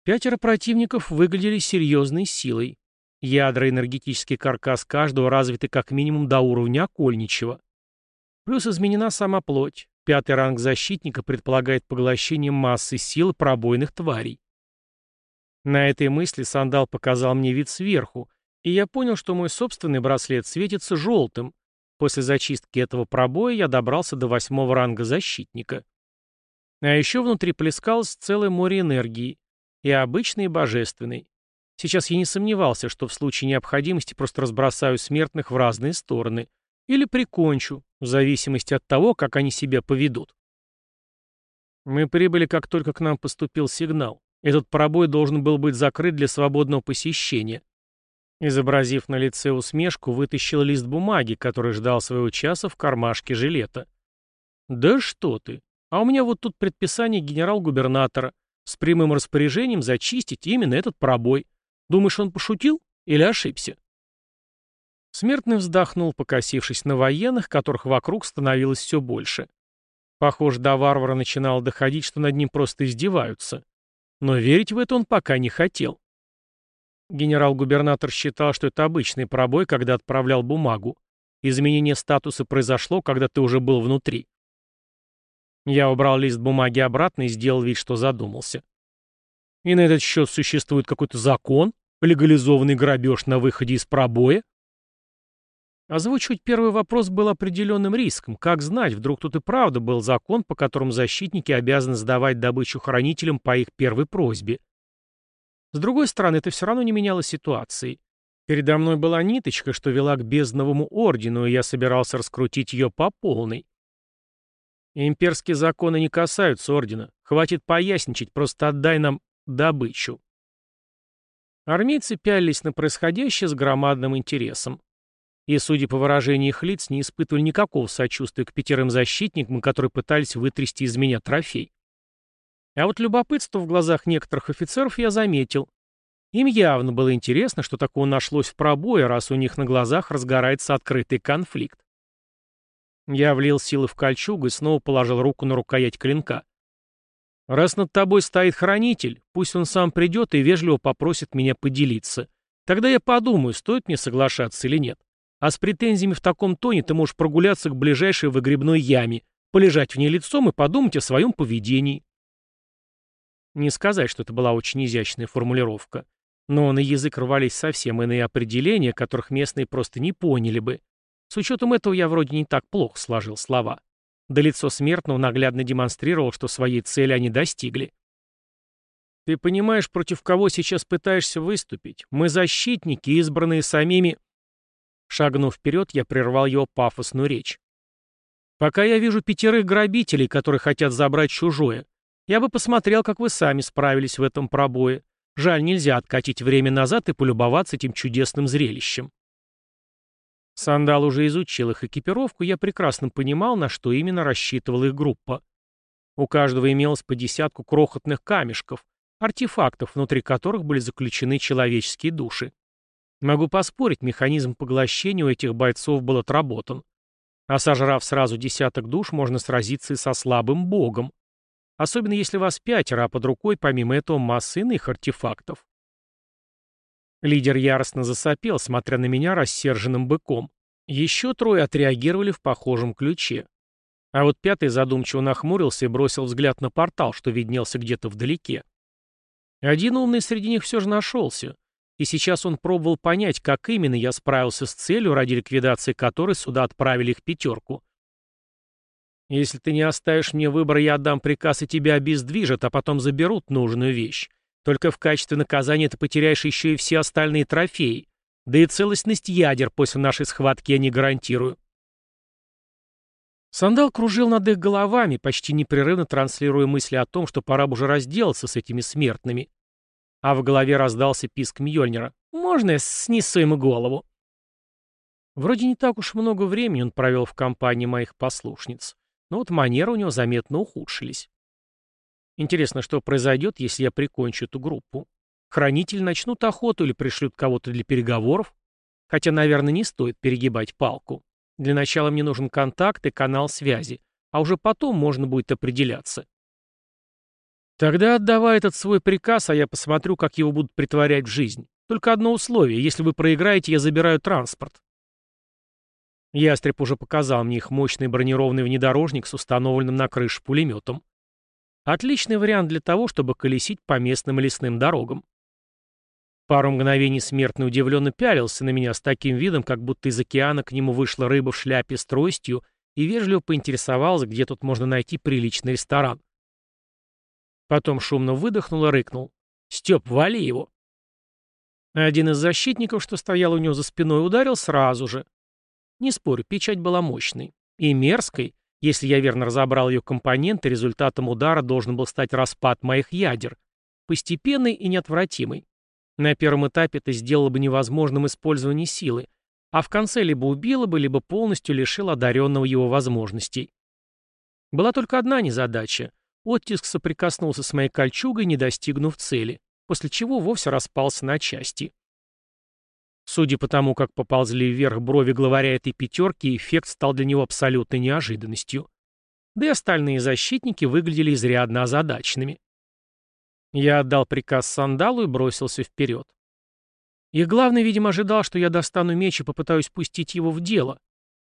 Пятеро противников выглядели серьезной силой. Ядра и энергетический каркас каждого развиты как минимум до уровня окольничего. Плюс изменена сама плоть. Пятый ранг защитника предполагает поглощение массы сил пробойных тварей. На этой мысли сандал показал мне вид сверху, и я понял, что мой собственный браслет светится желтым. После зачистки этого пробоя я добрался до восьмого ранга защитника. А еще внутри плескалось целое море энергии, и обычной, и божественной. Сейчас я не сомневался, что в случае необходимости просто разбросаю смертных в разные стороны или прикончу, в зависимости от того, как они себя поведут. Мы прибыли, как только к нам поступил сигнал. Этот пробой должен был быть закрыт для свободного посещения. Изобразив на лице усмешку, вытащил лист бумаги, который ждал своего часа в кармашке жилета. «Да что ты! А у меня вот тут предписание генерал-губернатора с прямым распоряжением зачистить именно этот пробой. Думаешь, он пошутил или ошибся?» Смертный вздохнул, покосившись на военных, которых вокруг становилось все больше. Похоже, до варвара начинало доходить, что над ним просто издеваются. Но верить в это он пока не хотел. Генерал-губернатор считал, что это обычный пробой, когда отправлял бумагу. Изменение статуса произошло, когда ты уже был внутри. Я убрал лист бумаги обратно и сделал вид, что задумался. И на этот счет существует какой-то закон, легализованный грабеж на выходе из пробоя? Озвучивать первый вопрос был определенным риском. Как знать, вдруг тут и правда был закон, по которому защитники обязаны сдавать добычу хранителям по их первой просьбе. С другой стороны, это все равно не меняло ситуации. Передо мной была ниточка, что вела к бездновому ордену, и я собирался раскрутить ее по полной. Имперские законы не касаются ордена. Хватит поясничать, просто отдай нам добычу. Армейцы пялились на происходящее с громадным интересом. И, судя по выражению их лиц, не испытывали никакого сочувствия к пятерым защитникам, которые пытались вытрясти из меня трофей. А вот любопытство в глазах некоторых офицеров я заметил. Им явно было интересно, что такого нашлось в пробое, раз у них на глазах разгорается открытый конфликт. Я влил силы в кольчугу и снова положил руку на рукоять клинка. «Раз над тобой стоит хранитель, пусть он сам придет и вежливо попросит меня поделиться. Тогда я подумаю, стоит мне соглашаться или нет. А с претензиями в таком тоне ты можешь прогуляться к ближайшей выгребной яме, полежать в ней лицом и подумать о своем поведении». Не сказать, что это была очень изящная формулировка. Но на язык рвались совсем иные определения, которых местные просто не поняли бы. С учетом этого я вроде не так плохо сложил слова. Да лицо смертного наглядно демонстрировало, что своей цели они достигли. «Ты понимаешь, против кого сейчас пытаешься выступить? Мы защитники, избранные самими...» Шагнув вперед, я прервал его пафосную речь. «Пока я вижу пятерых грабителей, которые хотят забрать чужое, я бы посмотрел, как вы сами справились в этом пробое. Жаль, нельзя откатить время назад и полюбоваться этим чудесным зрелищем. Сандал уже изучил их экипировку, я прекрасно понимал, на что именно рассчитывала их группа. У каждого имелось по десятку крохотных камешков, артефактов, внутри которых были заключены человеческие души. Могу поспорить, механизм поглощения у этих бойцов был отработан. А сожрав сразу десяток душ, можно сразиться и со слабым богом. Особенно если вас пятеро, а под рукой помимо этого масса иных артефактов. Лидер яростно засопел, смотря на меня рассерженным быком. Еще трое отреагировали в похожем ключе. А вот пятый задумчиво нахмурился и бросил взгляд на портал, что виднелся где-то вдалеке. Один умный среди них все же нашелся, и сейчас он пробовал понять, как именно я справился с целью, ради ликвидации которой сюда отправили их пятерку. Если ты не оставишь мне выбора, я отдам приказ, и тебя обездвижат, а потом заберут нужную вещь. Только в качестве наказания ты потеряешь еще и все остальные трофеи. Да и целостность ядер после нашей схватки я не гарантирую. Сандал кружил над их головами, почти непрерывно транслируя мысли о том, что пора бы уже разделаться с этими смертными. А в голове раздался писк Мьёльнира. «Можно я снесу ему голову?» Вроде не так уж много времени он провел в компании моих послушниц но вот манеры у него заметно ухудшились. Интересно, что произойдет, если я прикончу эту группу? Хранители начнут охоту или пришлют кого-то для переговоров? Хотя, наверное, не стоит перегибать палку. Для начала мне нужен контакт и канал связи, а уже потом можно будет определяться. Тогда отдавай этот свой приказ, а я посмотрю, как его будут притворять в жизнь. Только одно условие. Если вы проиграете, я забираю транспорт. Ястреб уже показал мне их мощный бронированный внедорожник с установленным на крыше пулеметом. Отличный вариант для того, чтобы колесить по местным лесным дорогам. Пару мгновений смертно удивленно пялился на меня с таким видом, как будто из океана к нему вышла рыба в шляпе с тростью и вежливо поинтересовался, где тут можно найти приличный ресторан. Потом шумно выдохнул и рыкнул. «Степ, вали его!» Один из защитников, что стоял у него за спиной, ударил сразу же. Не спорю, печать была мощной. И мерзкой. Если я верно разобрал ее компоненты, результатом удара должен был стать распад моих ядер. Постепенный и неотвратимый. На первом этапе это сделало бы невозможным использование силы, а в конце либо убило бы, либо полностью лишило одаренного его возможностей. Была только одна незадача. Оттиск соприкоснулся с моей кольчугой, не достигнув цели, после чего вовсе распался на части. Судя по тому, как поползли вверх брови главаря этой пятерки, эффект стал для него абсолютной неожиданностью. Да и остальные защитники выглядели изрядно озадаченными. Я отдал приказ Сандалу и бросился вперед. Их главный, видимо, ожидал, что я достану меч и попытаюсь пустить его в дело.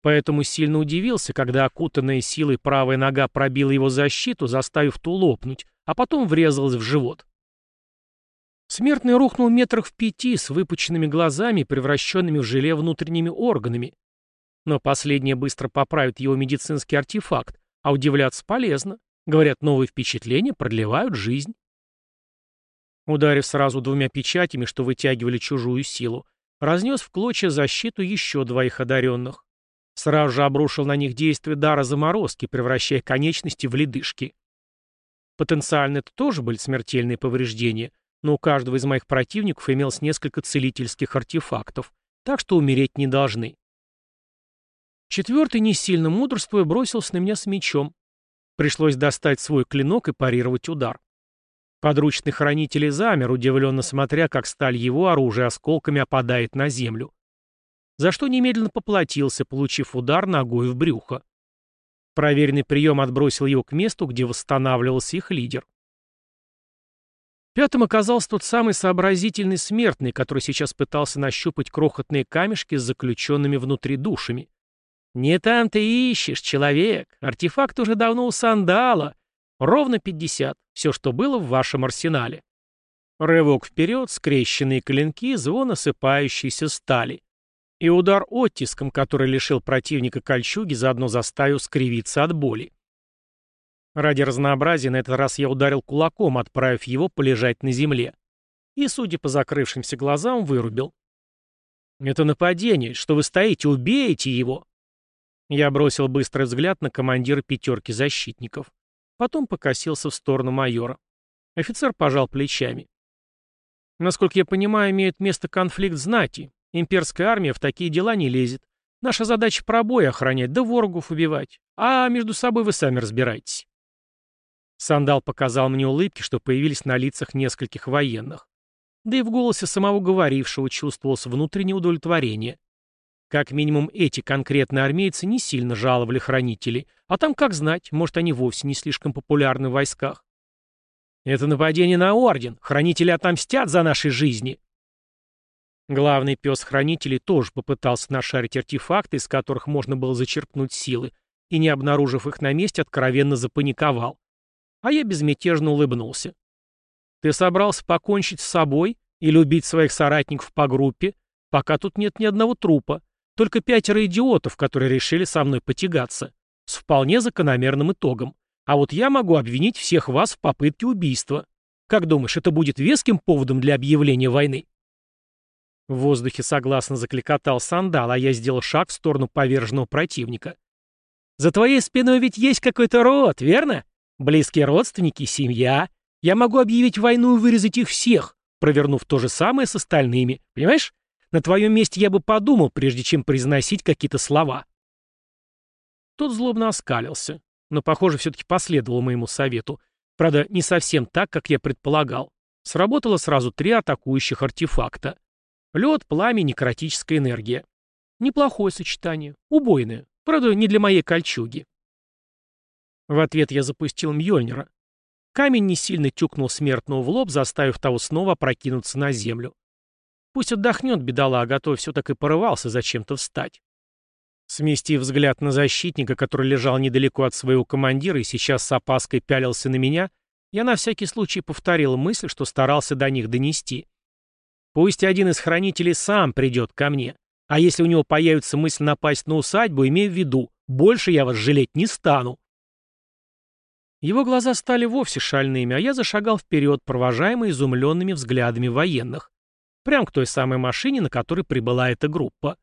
Поэтому сильно удивился, когда окутанная силой правая нога пробила его защиту, заставив ту лопнуть, а потом врезалась в живот. Смертный рухнул метрах в пяти, с выпученными глазами, превращенными в желе внутренними органами. Но последнее быстро поправит его медицинский артефакт, а удивляться полезно. Говорят, новые впечатления продлевают жизнь. Ударив сразу двумя печатями, что вытягивали чужую силу, разнес в клочья защиту еще двоих одаренных. Сразу же обрушил на них действие дара заморозки, превращая конечности в ледышки. Потенциально это тоже были смертельные повреждения, но у каждого из моих противников имелось несколько целительских артефактов, так что умереть не должны. Четвертый, не сильно мудрствуя, бросился на меня с мечом. Пришлось достать свой клинок и парировать удар. Подручный хранитель замер, удивленно смотря, как сталь его оружия осколками опадает на землю за что немедленно поплатился, получив удар ногой в брюхо. Проверенный прием отбросил его к месту, где восстанавливался их лидер. Пятым оказался тот самый сообразительный смертный, который сейчас пытался нащупать крохотные камешки с заключенными внутри душами. «Не там ты ищешь, человек. Артефакт уже давно у сандала. Ровно пятьдесят. Все, что было в вашем арсенале». Рывок вперед, скрещенные клинки, звон осыпающейся стали и удар оттиском, который лишил противника кольчуги, заодно заставив скривиться от боли. Ради разнообразия на этот раз я ударил кулаком, отправив его полежать на земле. И, судя по закрывшимся глазам, вырубил. «Это нападение. Что вы стоите? Убейте его!» Я бросил быстрый взгляд на командира пятерки защитников. Потом покосился в сторону майора. Офицер пожал плечами. Насколько я понимаю, имеет место конфликт знати. Имперская армия в такие дела не лезет. Наша задача пробой охранять, да ворогов убивать. А между собой вы сами разбирайтесь. Сандал показал мне улыбки, что появились на лицах нескольких военных. Да и в голосе самого говорившего чувствовалось внутреннее удовлетворение. Как минимум эти конкретные армейцы не сильно жаловали хранителей, а там как знать, может они вовсе не слишком популярны в войсках. Это нападение на орден, хранители отомстят за наши жизни. Главный пес хранителей тоже попытался нашарить артефакты, из которых можно было зачерпнуть силы, и, не обнаружив их на месте, откровенно запаниковал. А я безмятежно улыбнулся. «Ты собрался покончить с собой или убить своих соратников по группе, пока тут нет ни одного трупа, только пятеро идиотов, которые решили со мной потягаться, с вполне закономерным итогом. А вот я могу обвинить всех вас в попытке убийства. Как думаешь, это будет веским поводом для объявления войны?» В воздухе согласно закликотал сандал, а я сделал шаг в сторону поверженного противника. «За твоей спиной ведь есть какой-то род, верно? Близкие родственники, семья. Я могу объявить войну и вырезать их всех, провернув то же самое с остальными. Понимаешь? На твоем месте я бы подумал, прежде чем произносить какие-то слова». Тот злобно оскалился, но, похоже, все-таки последовал моему совету. Правда, не совсем так, как я предполагал. Сработало сразу три атакующих артефакта. Лед, пламя, некротическая энергия. Неплохое сочетание. Убойное. Правда, не для моей кольчуги. В ответ я запустил Мьёльнира. Камень не сильно тюкнул смертного в лоб, заставив того снова прокинуться на землю. Пусть отдохнет, бедолага, а то все так и порывался зачем-то встать. Сместив взгляд на защитника, который лежал недалеко от своего командира и сейчас с опаской пялился на меня, я на всякий случай повторил мысль, что старался до них донести. Пусть один из хранителей сам придет ко мне. А если у него появится мысль напасть на усадьбу, имей в виду, больше я вас жалеть не стану. Его глаза стали вовсе шальными, а я зашагал вперед, провожаемый изумленными взглядами военных. Прям к той самой машине, на которой прибыла эта группа.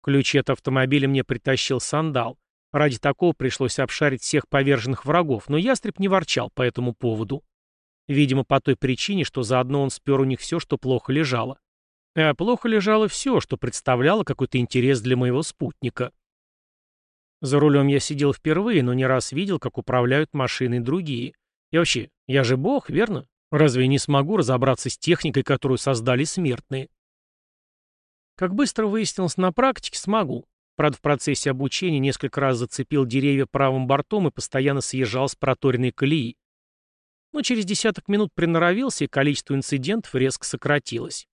Ключи от автомобиля мне притащил сандал. Ради такого пришлось обшарить всех поверженных врагов, но ястреб не ворчал по этому поводу. Видимо, по той причине, что заодно он спер у них все, что плохо лежало. А плохо лежало все, что представляло какой-то интерес для моего спутника. За рулем я сидел впервые, но не раз видел, как управляют машиной другие. И вообще, я же бог, верно? Разве не смогу разобраться с техникой, которую создали смертные? Как быстро выяснилось на практике, смогу. Правда, в процессе обучения несколько раз зацепил деревья правым бортом и постоянно съезжал с проторенной колеи но через десяток минут приноровился, и количество инцидентов резко сократилось.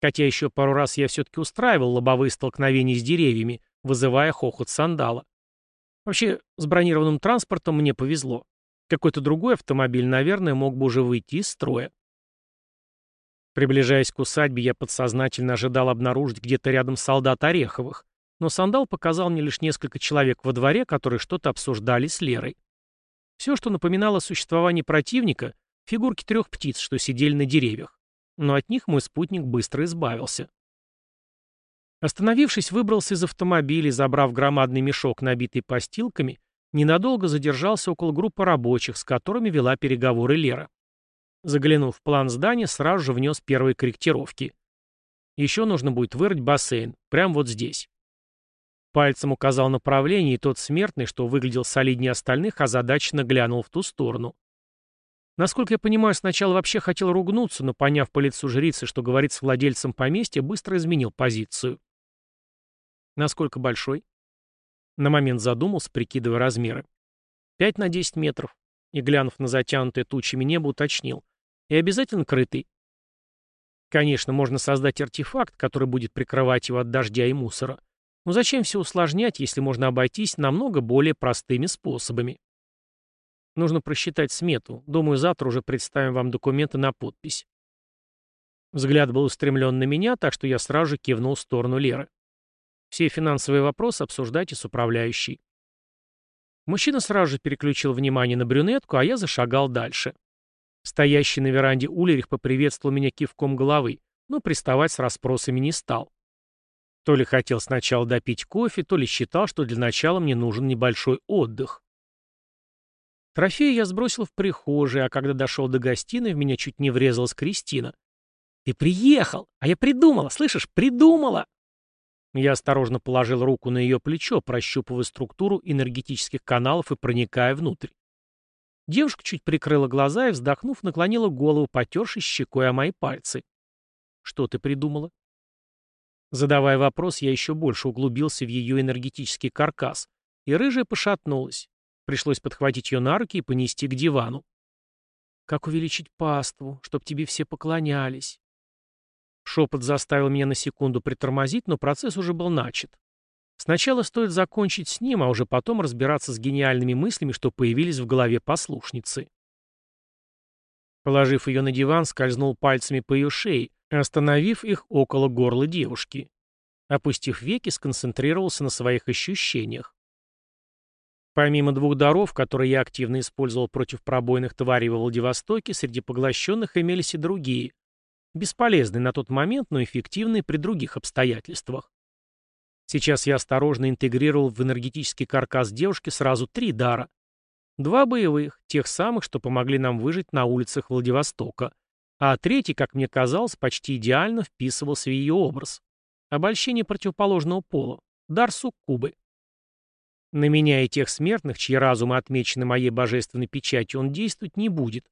Хотя еще пару раз я все-таки устраивал лобовые столкновения с деревьями, вызывая хохот сандала. Вообще, с бронированным транспортом мне повезло. Какой-то другой автомобиль, наверное, мог бы уже выйти из строя. Приближаясь к усадьбе, я подсознательно ожидал обнаружить где-то рядом солдат Ореховых, но сандал показал мне лишь несколько человек во дворе, которые что-то обсуждали с Лерой. Все, что напоминало существование противника, фигурки трех птиц, что сидели на деревьях. Но от них мой спутник быстро избавился. Остановившись, выбрался из автомобиля забрав громадный мешок, набитый постилками, ненадолго задержался около группы рабочих, с которыми вела переговоры Лера. Заглянув в план здания, сразу же внес первые корректировки. Еще нужно будет вырыть бассейн, прямо вот здесь. Пальцем указал направление, и тот смертный, что выглядел солиднее остальных, озадаченно глянул в ту сторону. Насколько я понимаю, сначала вообще хотел ругнуться, но, поняв по лицу жрицы, что говорит с владельцем поместья, быстро изменил позицию. Насколько большой? На момент задумался, прикидывая размеры. Пять на десять метров. И, глянув на затянутое тучами небо, уточнил. И обязательно крытый. Конечно, можно создать артефакт, который будет прикрывать его от дождя и мусора. Но зачем все усложнять, если можно обойтись намного более простыми способами? Нужно просчитать смету. Думаю, завтра уже представим вам документы на подпись. Взгляд был устремлен на меня, так что я сразу же кивнул в сторону Леры. Все финансовые вопросы обсуждайте с управляющей. Мужчина сразу же переключил внимание на брюнетку, а я зашагал дальше. Стоящий на веранде Улерих поприветствовал меня кивком головы, но приставать с расспросами не стал. То ли хотел сначала допить кофе, то ли считал, что для начала мне нужен небольшой отдых. Трофеи я сбросил в прихожей, а когда дошел до гостиной, в меня чуть не врезалась Кристина. «Ты приехал! А я придумала, слышишь, придумала!» Я осторожно положил руку на ее плечо, прощупывая структуру энергетических каналов и проникая внутрь. Девушка чуть прикрыла глаза и, вздохнув, наклонила голову, потершись щекой о мои пальцы. «Что ты придумала?» Задавая вопрос, я еще больше углубился в ее энергетический каркас, и рыжая пошатнулась. Пришлось подхватить ее на руки и понести к дивану. «Как увеличить паству, чтоб тебе все поклонялись?» Шепот заставил меня на секунду притормозить, но процесс уже был начат. Сначала стоит закончить с ним, а уже потом разбираться с гениальными мыслями, что появились в голове послушницы. Положив ее на диван, скользнул пальцами по ее шее, остановив их около горла девушки. Опустив веки, сконцентрировался на своих ощущениях. Помимо двух даров, которые я активно использовал против пробойных тварей во Владивостоке, среди поглощенных имелись и другие, Бесполезный на тот момент, но эффективный при других обстоятельствах. Сейчас я осторожно интегрировал в энергетический каркас девушки сразу три дара. Два боевых, тех самых, что помогли нам выжить на улицах Владивостока. А третий, как мне казалось, почти идеально вписывался в ее образ. Обольщение противоположного пола. Дар суккубы. На меня и тех смертных, чьи разумы отмечены моей божественной печатью, он действовать не будет.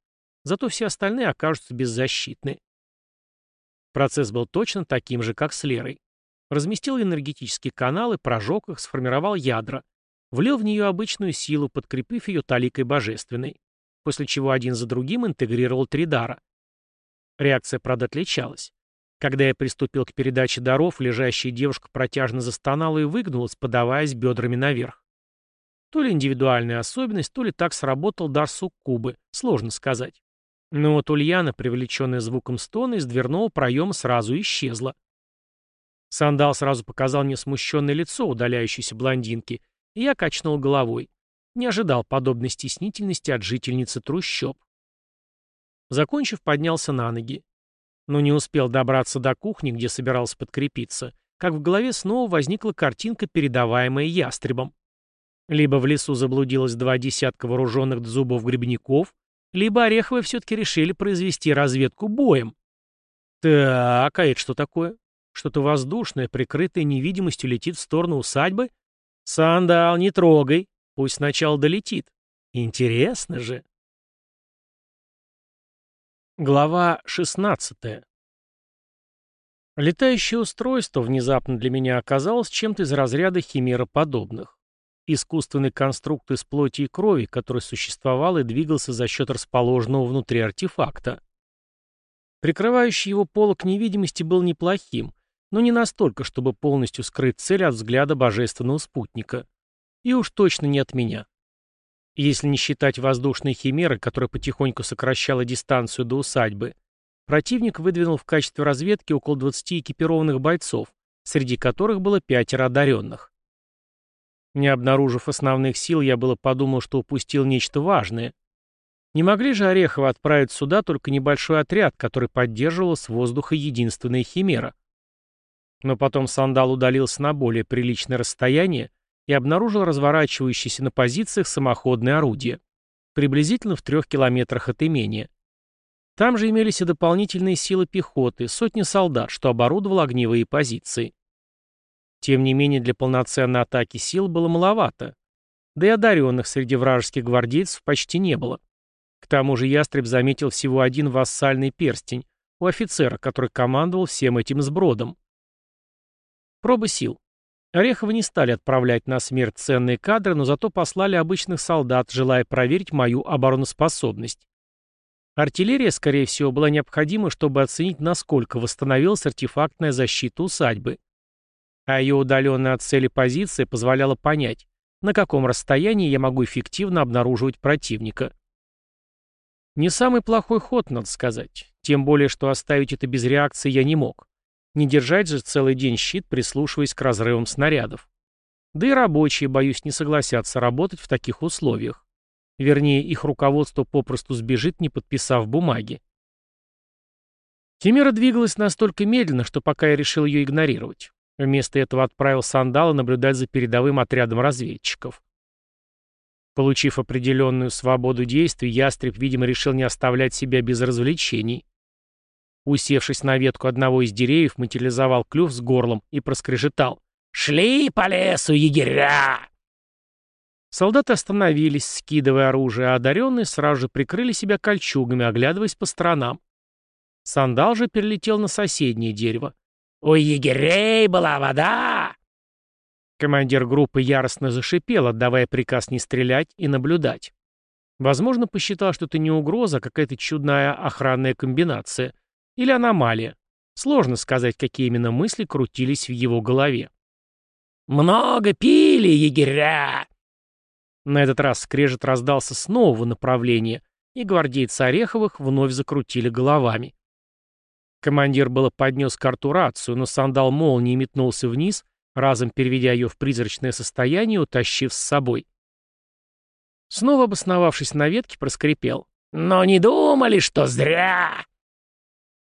Зато все остальные окажутся беззащитны. Процесс был точно таким же, как с Лерой. Разместил энергетические каналы, прожег их, сформировал ядра. Влил в нее обычную силу, подкрепив ее таликой божественной. После чего один за другим интегрировал три дара. Реакция, правда, отличалась. Когда я приступил к передаче даров, лежащая девушка протяжно застонала и выгнулась, подаваясь бедрами наверх. То ли индивидуальная особенность, то ли так сработал дар суккубы, сложно сказать. Но вот Ульяна, привлеченная звуком стона, из дверного проема сразу исчезла. Сандал сразу показал мне смущенное лицо удаляющейся блондинки, и я качнул головой. Не ожидал подобной стеснительности от жительницы трущоб. Закончив, поднялся на ноги. Но не успел добраться до кухни, где собирался подкрепиться, как в голове снова возникла картинка, передаваемая ястребом. Либо в лесу заблудилось два десятка вооруженных до зубов грибников, либо Ореховы все-таки решили произвести разведку боем. Так, а это что такое? Что-то воздушное, прикрытое невидимостью, летит в сторону усадьбы? Сандал, не трогай. Пусть сначала долетит. Интересно же. Глава 16. Летающее устройство внезапно для меня оказалось чем-то из разряда химероподобных искусственный конструкт из плоти и крови, который существовал и двигался за счет расположенного внутри артефакта. Прикрывающий его полок невидимости был неплохим, но не настолько, чтобы полностью скрыть цель от взгляда божественного спутника. И уж точно не от меня. Если не считать воздушной химеры, которая потихоньку сокращала дистанцию до усадьбы, противник выдвинул в качестве разведки около 20 экипированных бойцов, среди которых было пятеро одаренных. Не обнаружив основных сил, я было подумал, что упустил нечто важное. Не могли же Орехова отправить сюда только небольшой отряд, который поддерживал с воздуха единственная химера. Но потом Сандал удалился на более приличное расстояние и обнаружил разворачивающееся на позициях самоходное орудие, приблизительно в трех километрах от имения. Там же имелись и дополнительные силы пехоты, сотни солдат, что оборудовало огневые позиции. Тем не менее, для полноценной атаки сил было маловато. Да и одаренных среди вражеских гвардейцев почти не было. К тому же ястреб заметил всего один вассальный перстень у офицера, который командовал всем этим сбродом. Проба сил. Орехова не стали отправлять на смерть ценные кадры, но зато послали обычных солдат, желая проверить мою обороноспособность. Артиллерия, скорее всего, была необходима, чтобы оценить, насколько восстановилась артефактная защита усадьбы а ее удаленная от цели позиция позволяла понять, на каком расстоянии я могу эффективно обнаруживать противника. Не самый плохой ход, надо сказать, тем более, что оставить это без реакции я не мог. Не держать же целый день щит, прислушиваясь к разрывам снарядов. Да и рабочие, боюсь, не согласятся работать в таких условиях. Вернее, их руководство попросту сбежит, не подписав бумаги. Химера двигалась настолько медленно, что пока я решил ее игнорировать. Вместо этого отправил Сандала наблюдать за передовым отрядом разведчиков. Получив определенную свободу действий, ястреб, видимо, решил не оставлять себя без развлечений. Усевшись на ветку одного из деревьев, материализовал клюв с горлом и проскрежетал. «Шли по лесу, егеря!» Солдаты остановились, скидывая оружие, а одаренные сразу же прикрыли себя кольчугами, оглядываясь по сторонам. Сандал же перелетел на соседнее дерево. «У егерей была вода!» Командир группы яростно зашипел, отдавая приказ не стрелять и наблюдать. Возможно, посчитал, что это не угроза, а какая-то чудная охранная комбинация. Или аномалия. Сложно сказать, какие именно мысли крутились в его голове. «Много пили, егеря!» На этот раз скрежет раздался с нового направления, и гвардейцы Ореховых вновь закрутили головами. Командир было поднес карту рацию, но сандал молнии метнулся вниз, разом переведя ее в призрачное состояние, утащив с собой. Снова обосновавшись на ветке, проскрипел. «Но не думали, что зря!»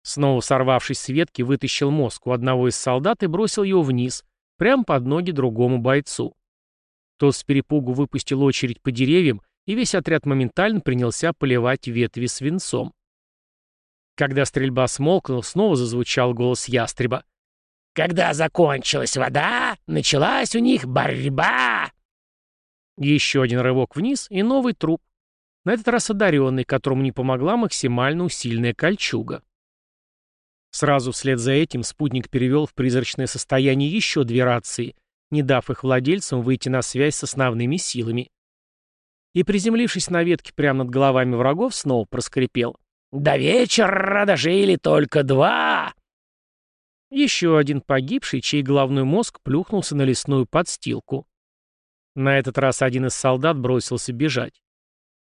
Снова сорвавшись с ветки, вытащил мозг у одного из солдат и бросил его вниз, прямо под ноги другому бойцу. Тот с перепугу выпустил очередь по деревьям, и весь отряд моментально принялся поливать ветви свинцом. Когда стрельба смолкнула, снова зазвучал голос ястреба. «Когда закончилась вода, началась у них борьба!» Еще один рывок вниз и новый труп. На этот раз одаренный, которому не помогла максимально усиленная кольчуга. Сразу вслед за этим спутник перевел в призрачное состояние еще две рации, не дав их владельцам выйти на связь с основными силами. И, приземлившись на ветке прямо над головами врагов, снова проскрипел. До вечера дожили только два. Еще один погибший, чей головной мозг плюхнулся на лесную подстилку. На этот раз один из солдат бросился бежать.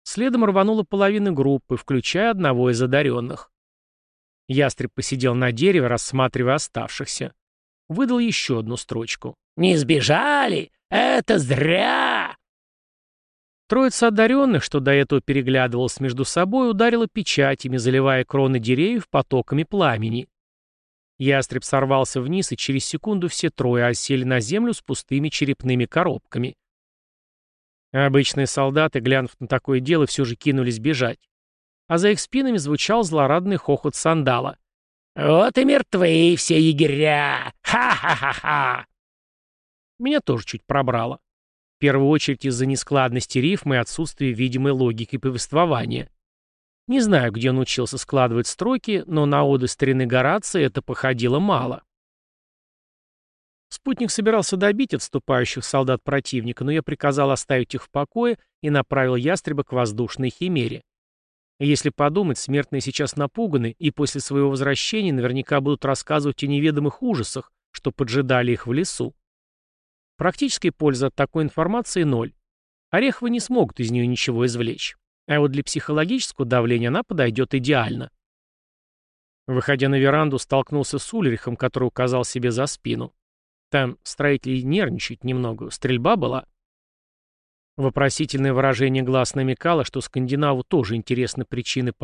Следом рванула половина группы, включая одного из одаренных. Ястреб посидел на дереве, рассматривая оставшихся. Выдал еще одну строчку. «Не сбежали? Это зря!» Троица одаренных, что до этого переглядывалась между собой, ударила печатями, заливая кроны деревьев потоками пламени. Ястреб сорвался вниз, и через секунду все трое осели на землю с пустыми черепными коробками. Обычные солдаты, глянув на такое дело, все же кинулись бежать. А за их спинами звучал злорадный хохот сандала. «Вот и мертвы все егеря! Ха-ха-ха-ха!» Меня тоже чуть пробрало первую очередь из-за нескладности рифмы и отсутствия видимой логики повествования. Не знаю, где он учился складывать строки, но на оды старины Горация это походило мало. Спутник собирался добить отступающих солдат противника, но я приказал оставить их в покое и направил ястреба к воздушной химере. Если подумать, смертные сейчас напуганы и после своего возвращения наверняка будут рассказывать о неведомых ужасах, что поджидали их в лесу. Практической пользы от такой информации ноль. Ореховы не смогут из нее ничего извлечь. А вот для психологического давления она подойдет идеально. Выходя на веранду, столкнулся с Ульрихом, который указал себе за спину. Там строители нервничают немного, стрельба была. Вопросительное выражение глаз намекало, что скандинаву тоже интересны причины полета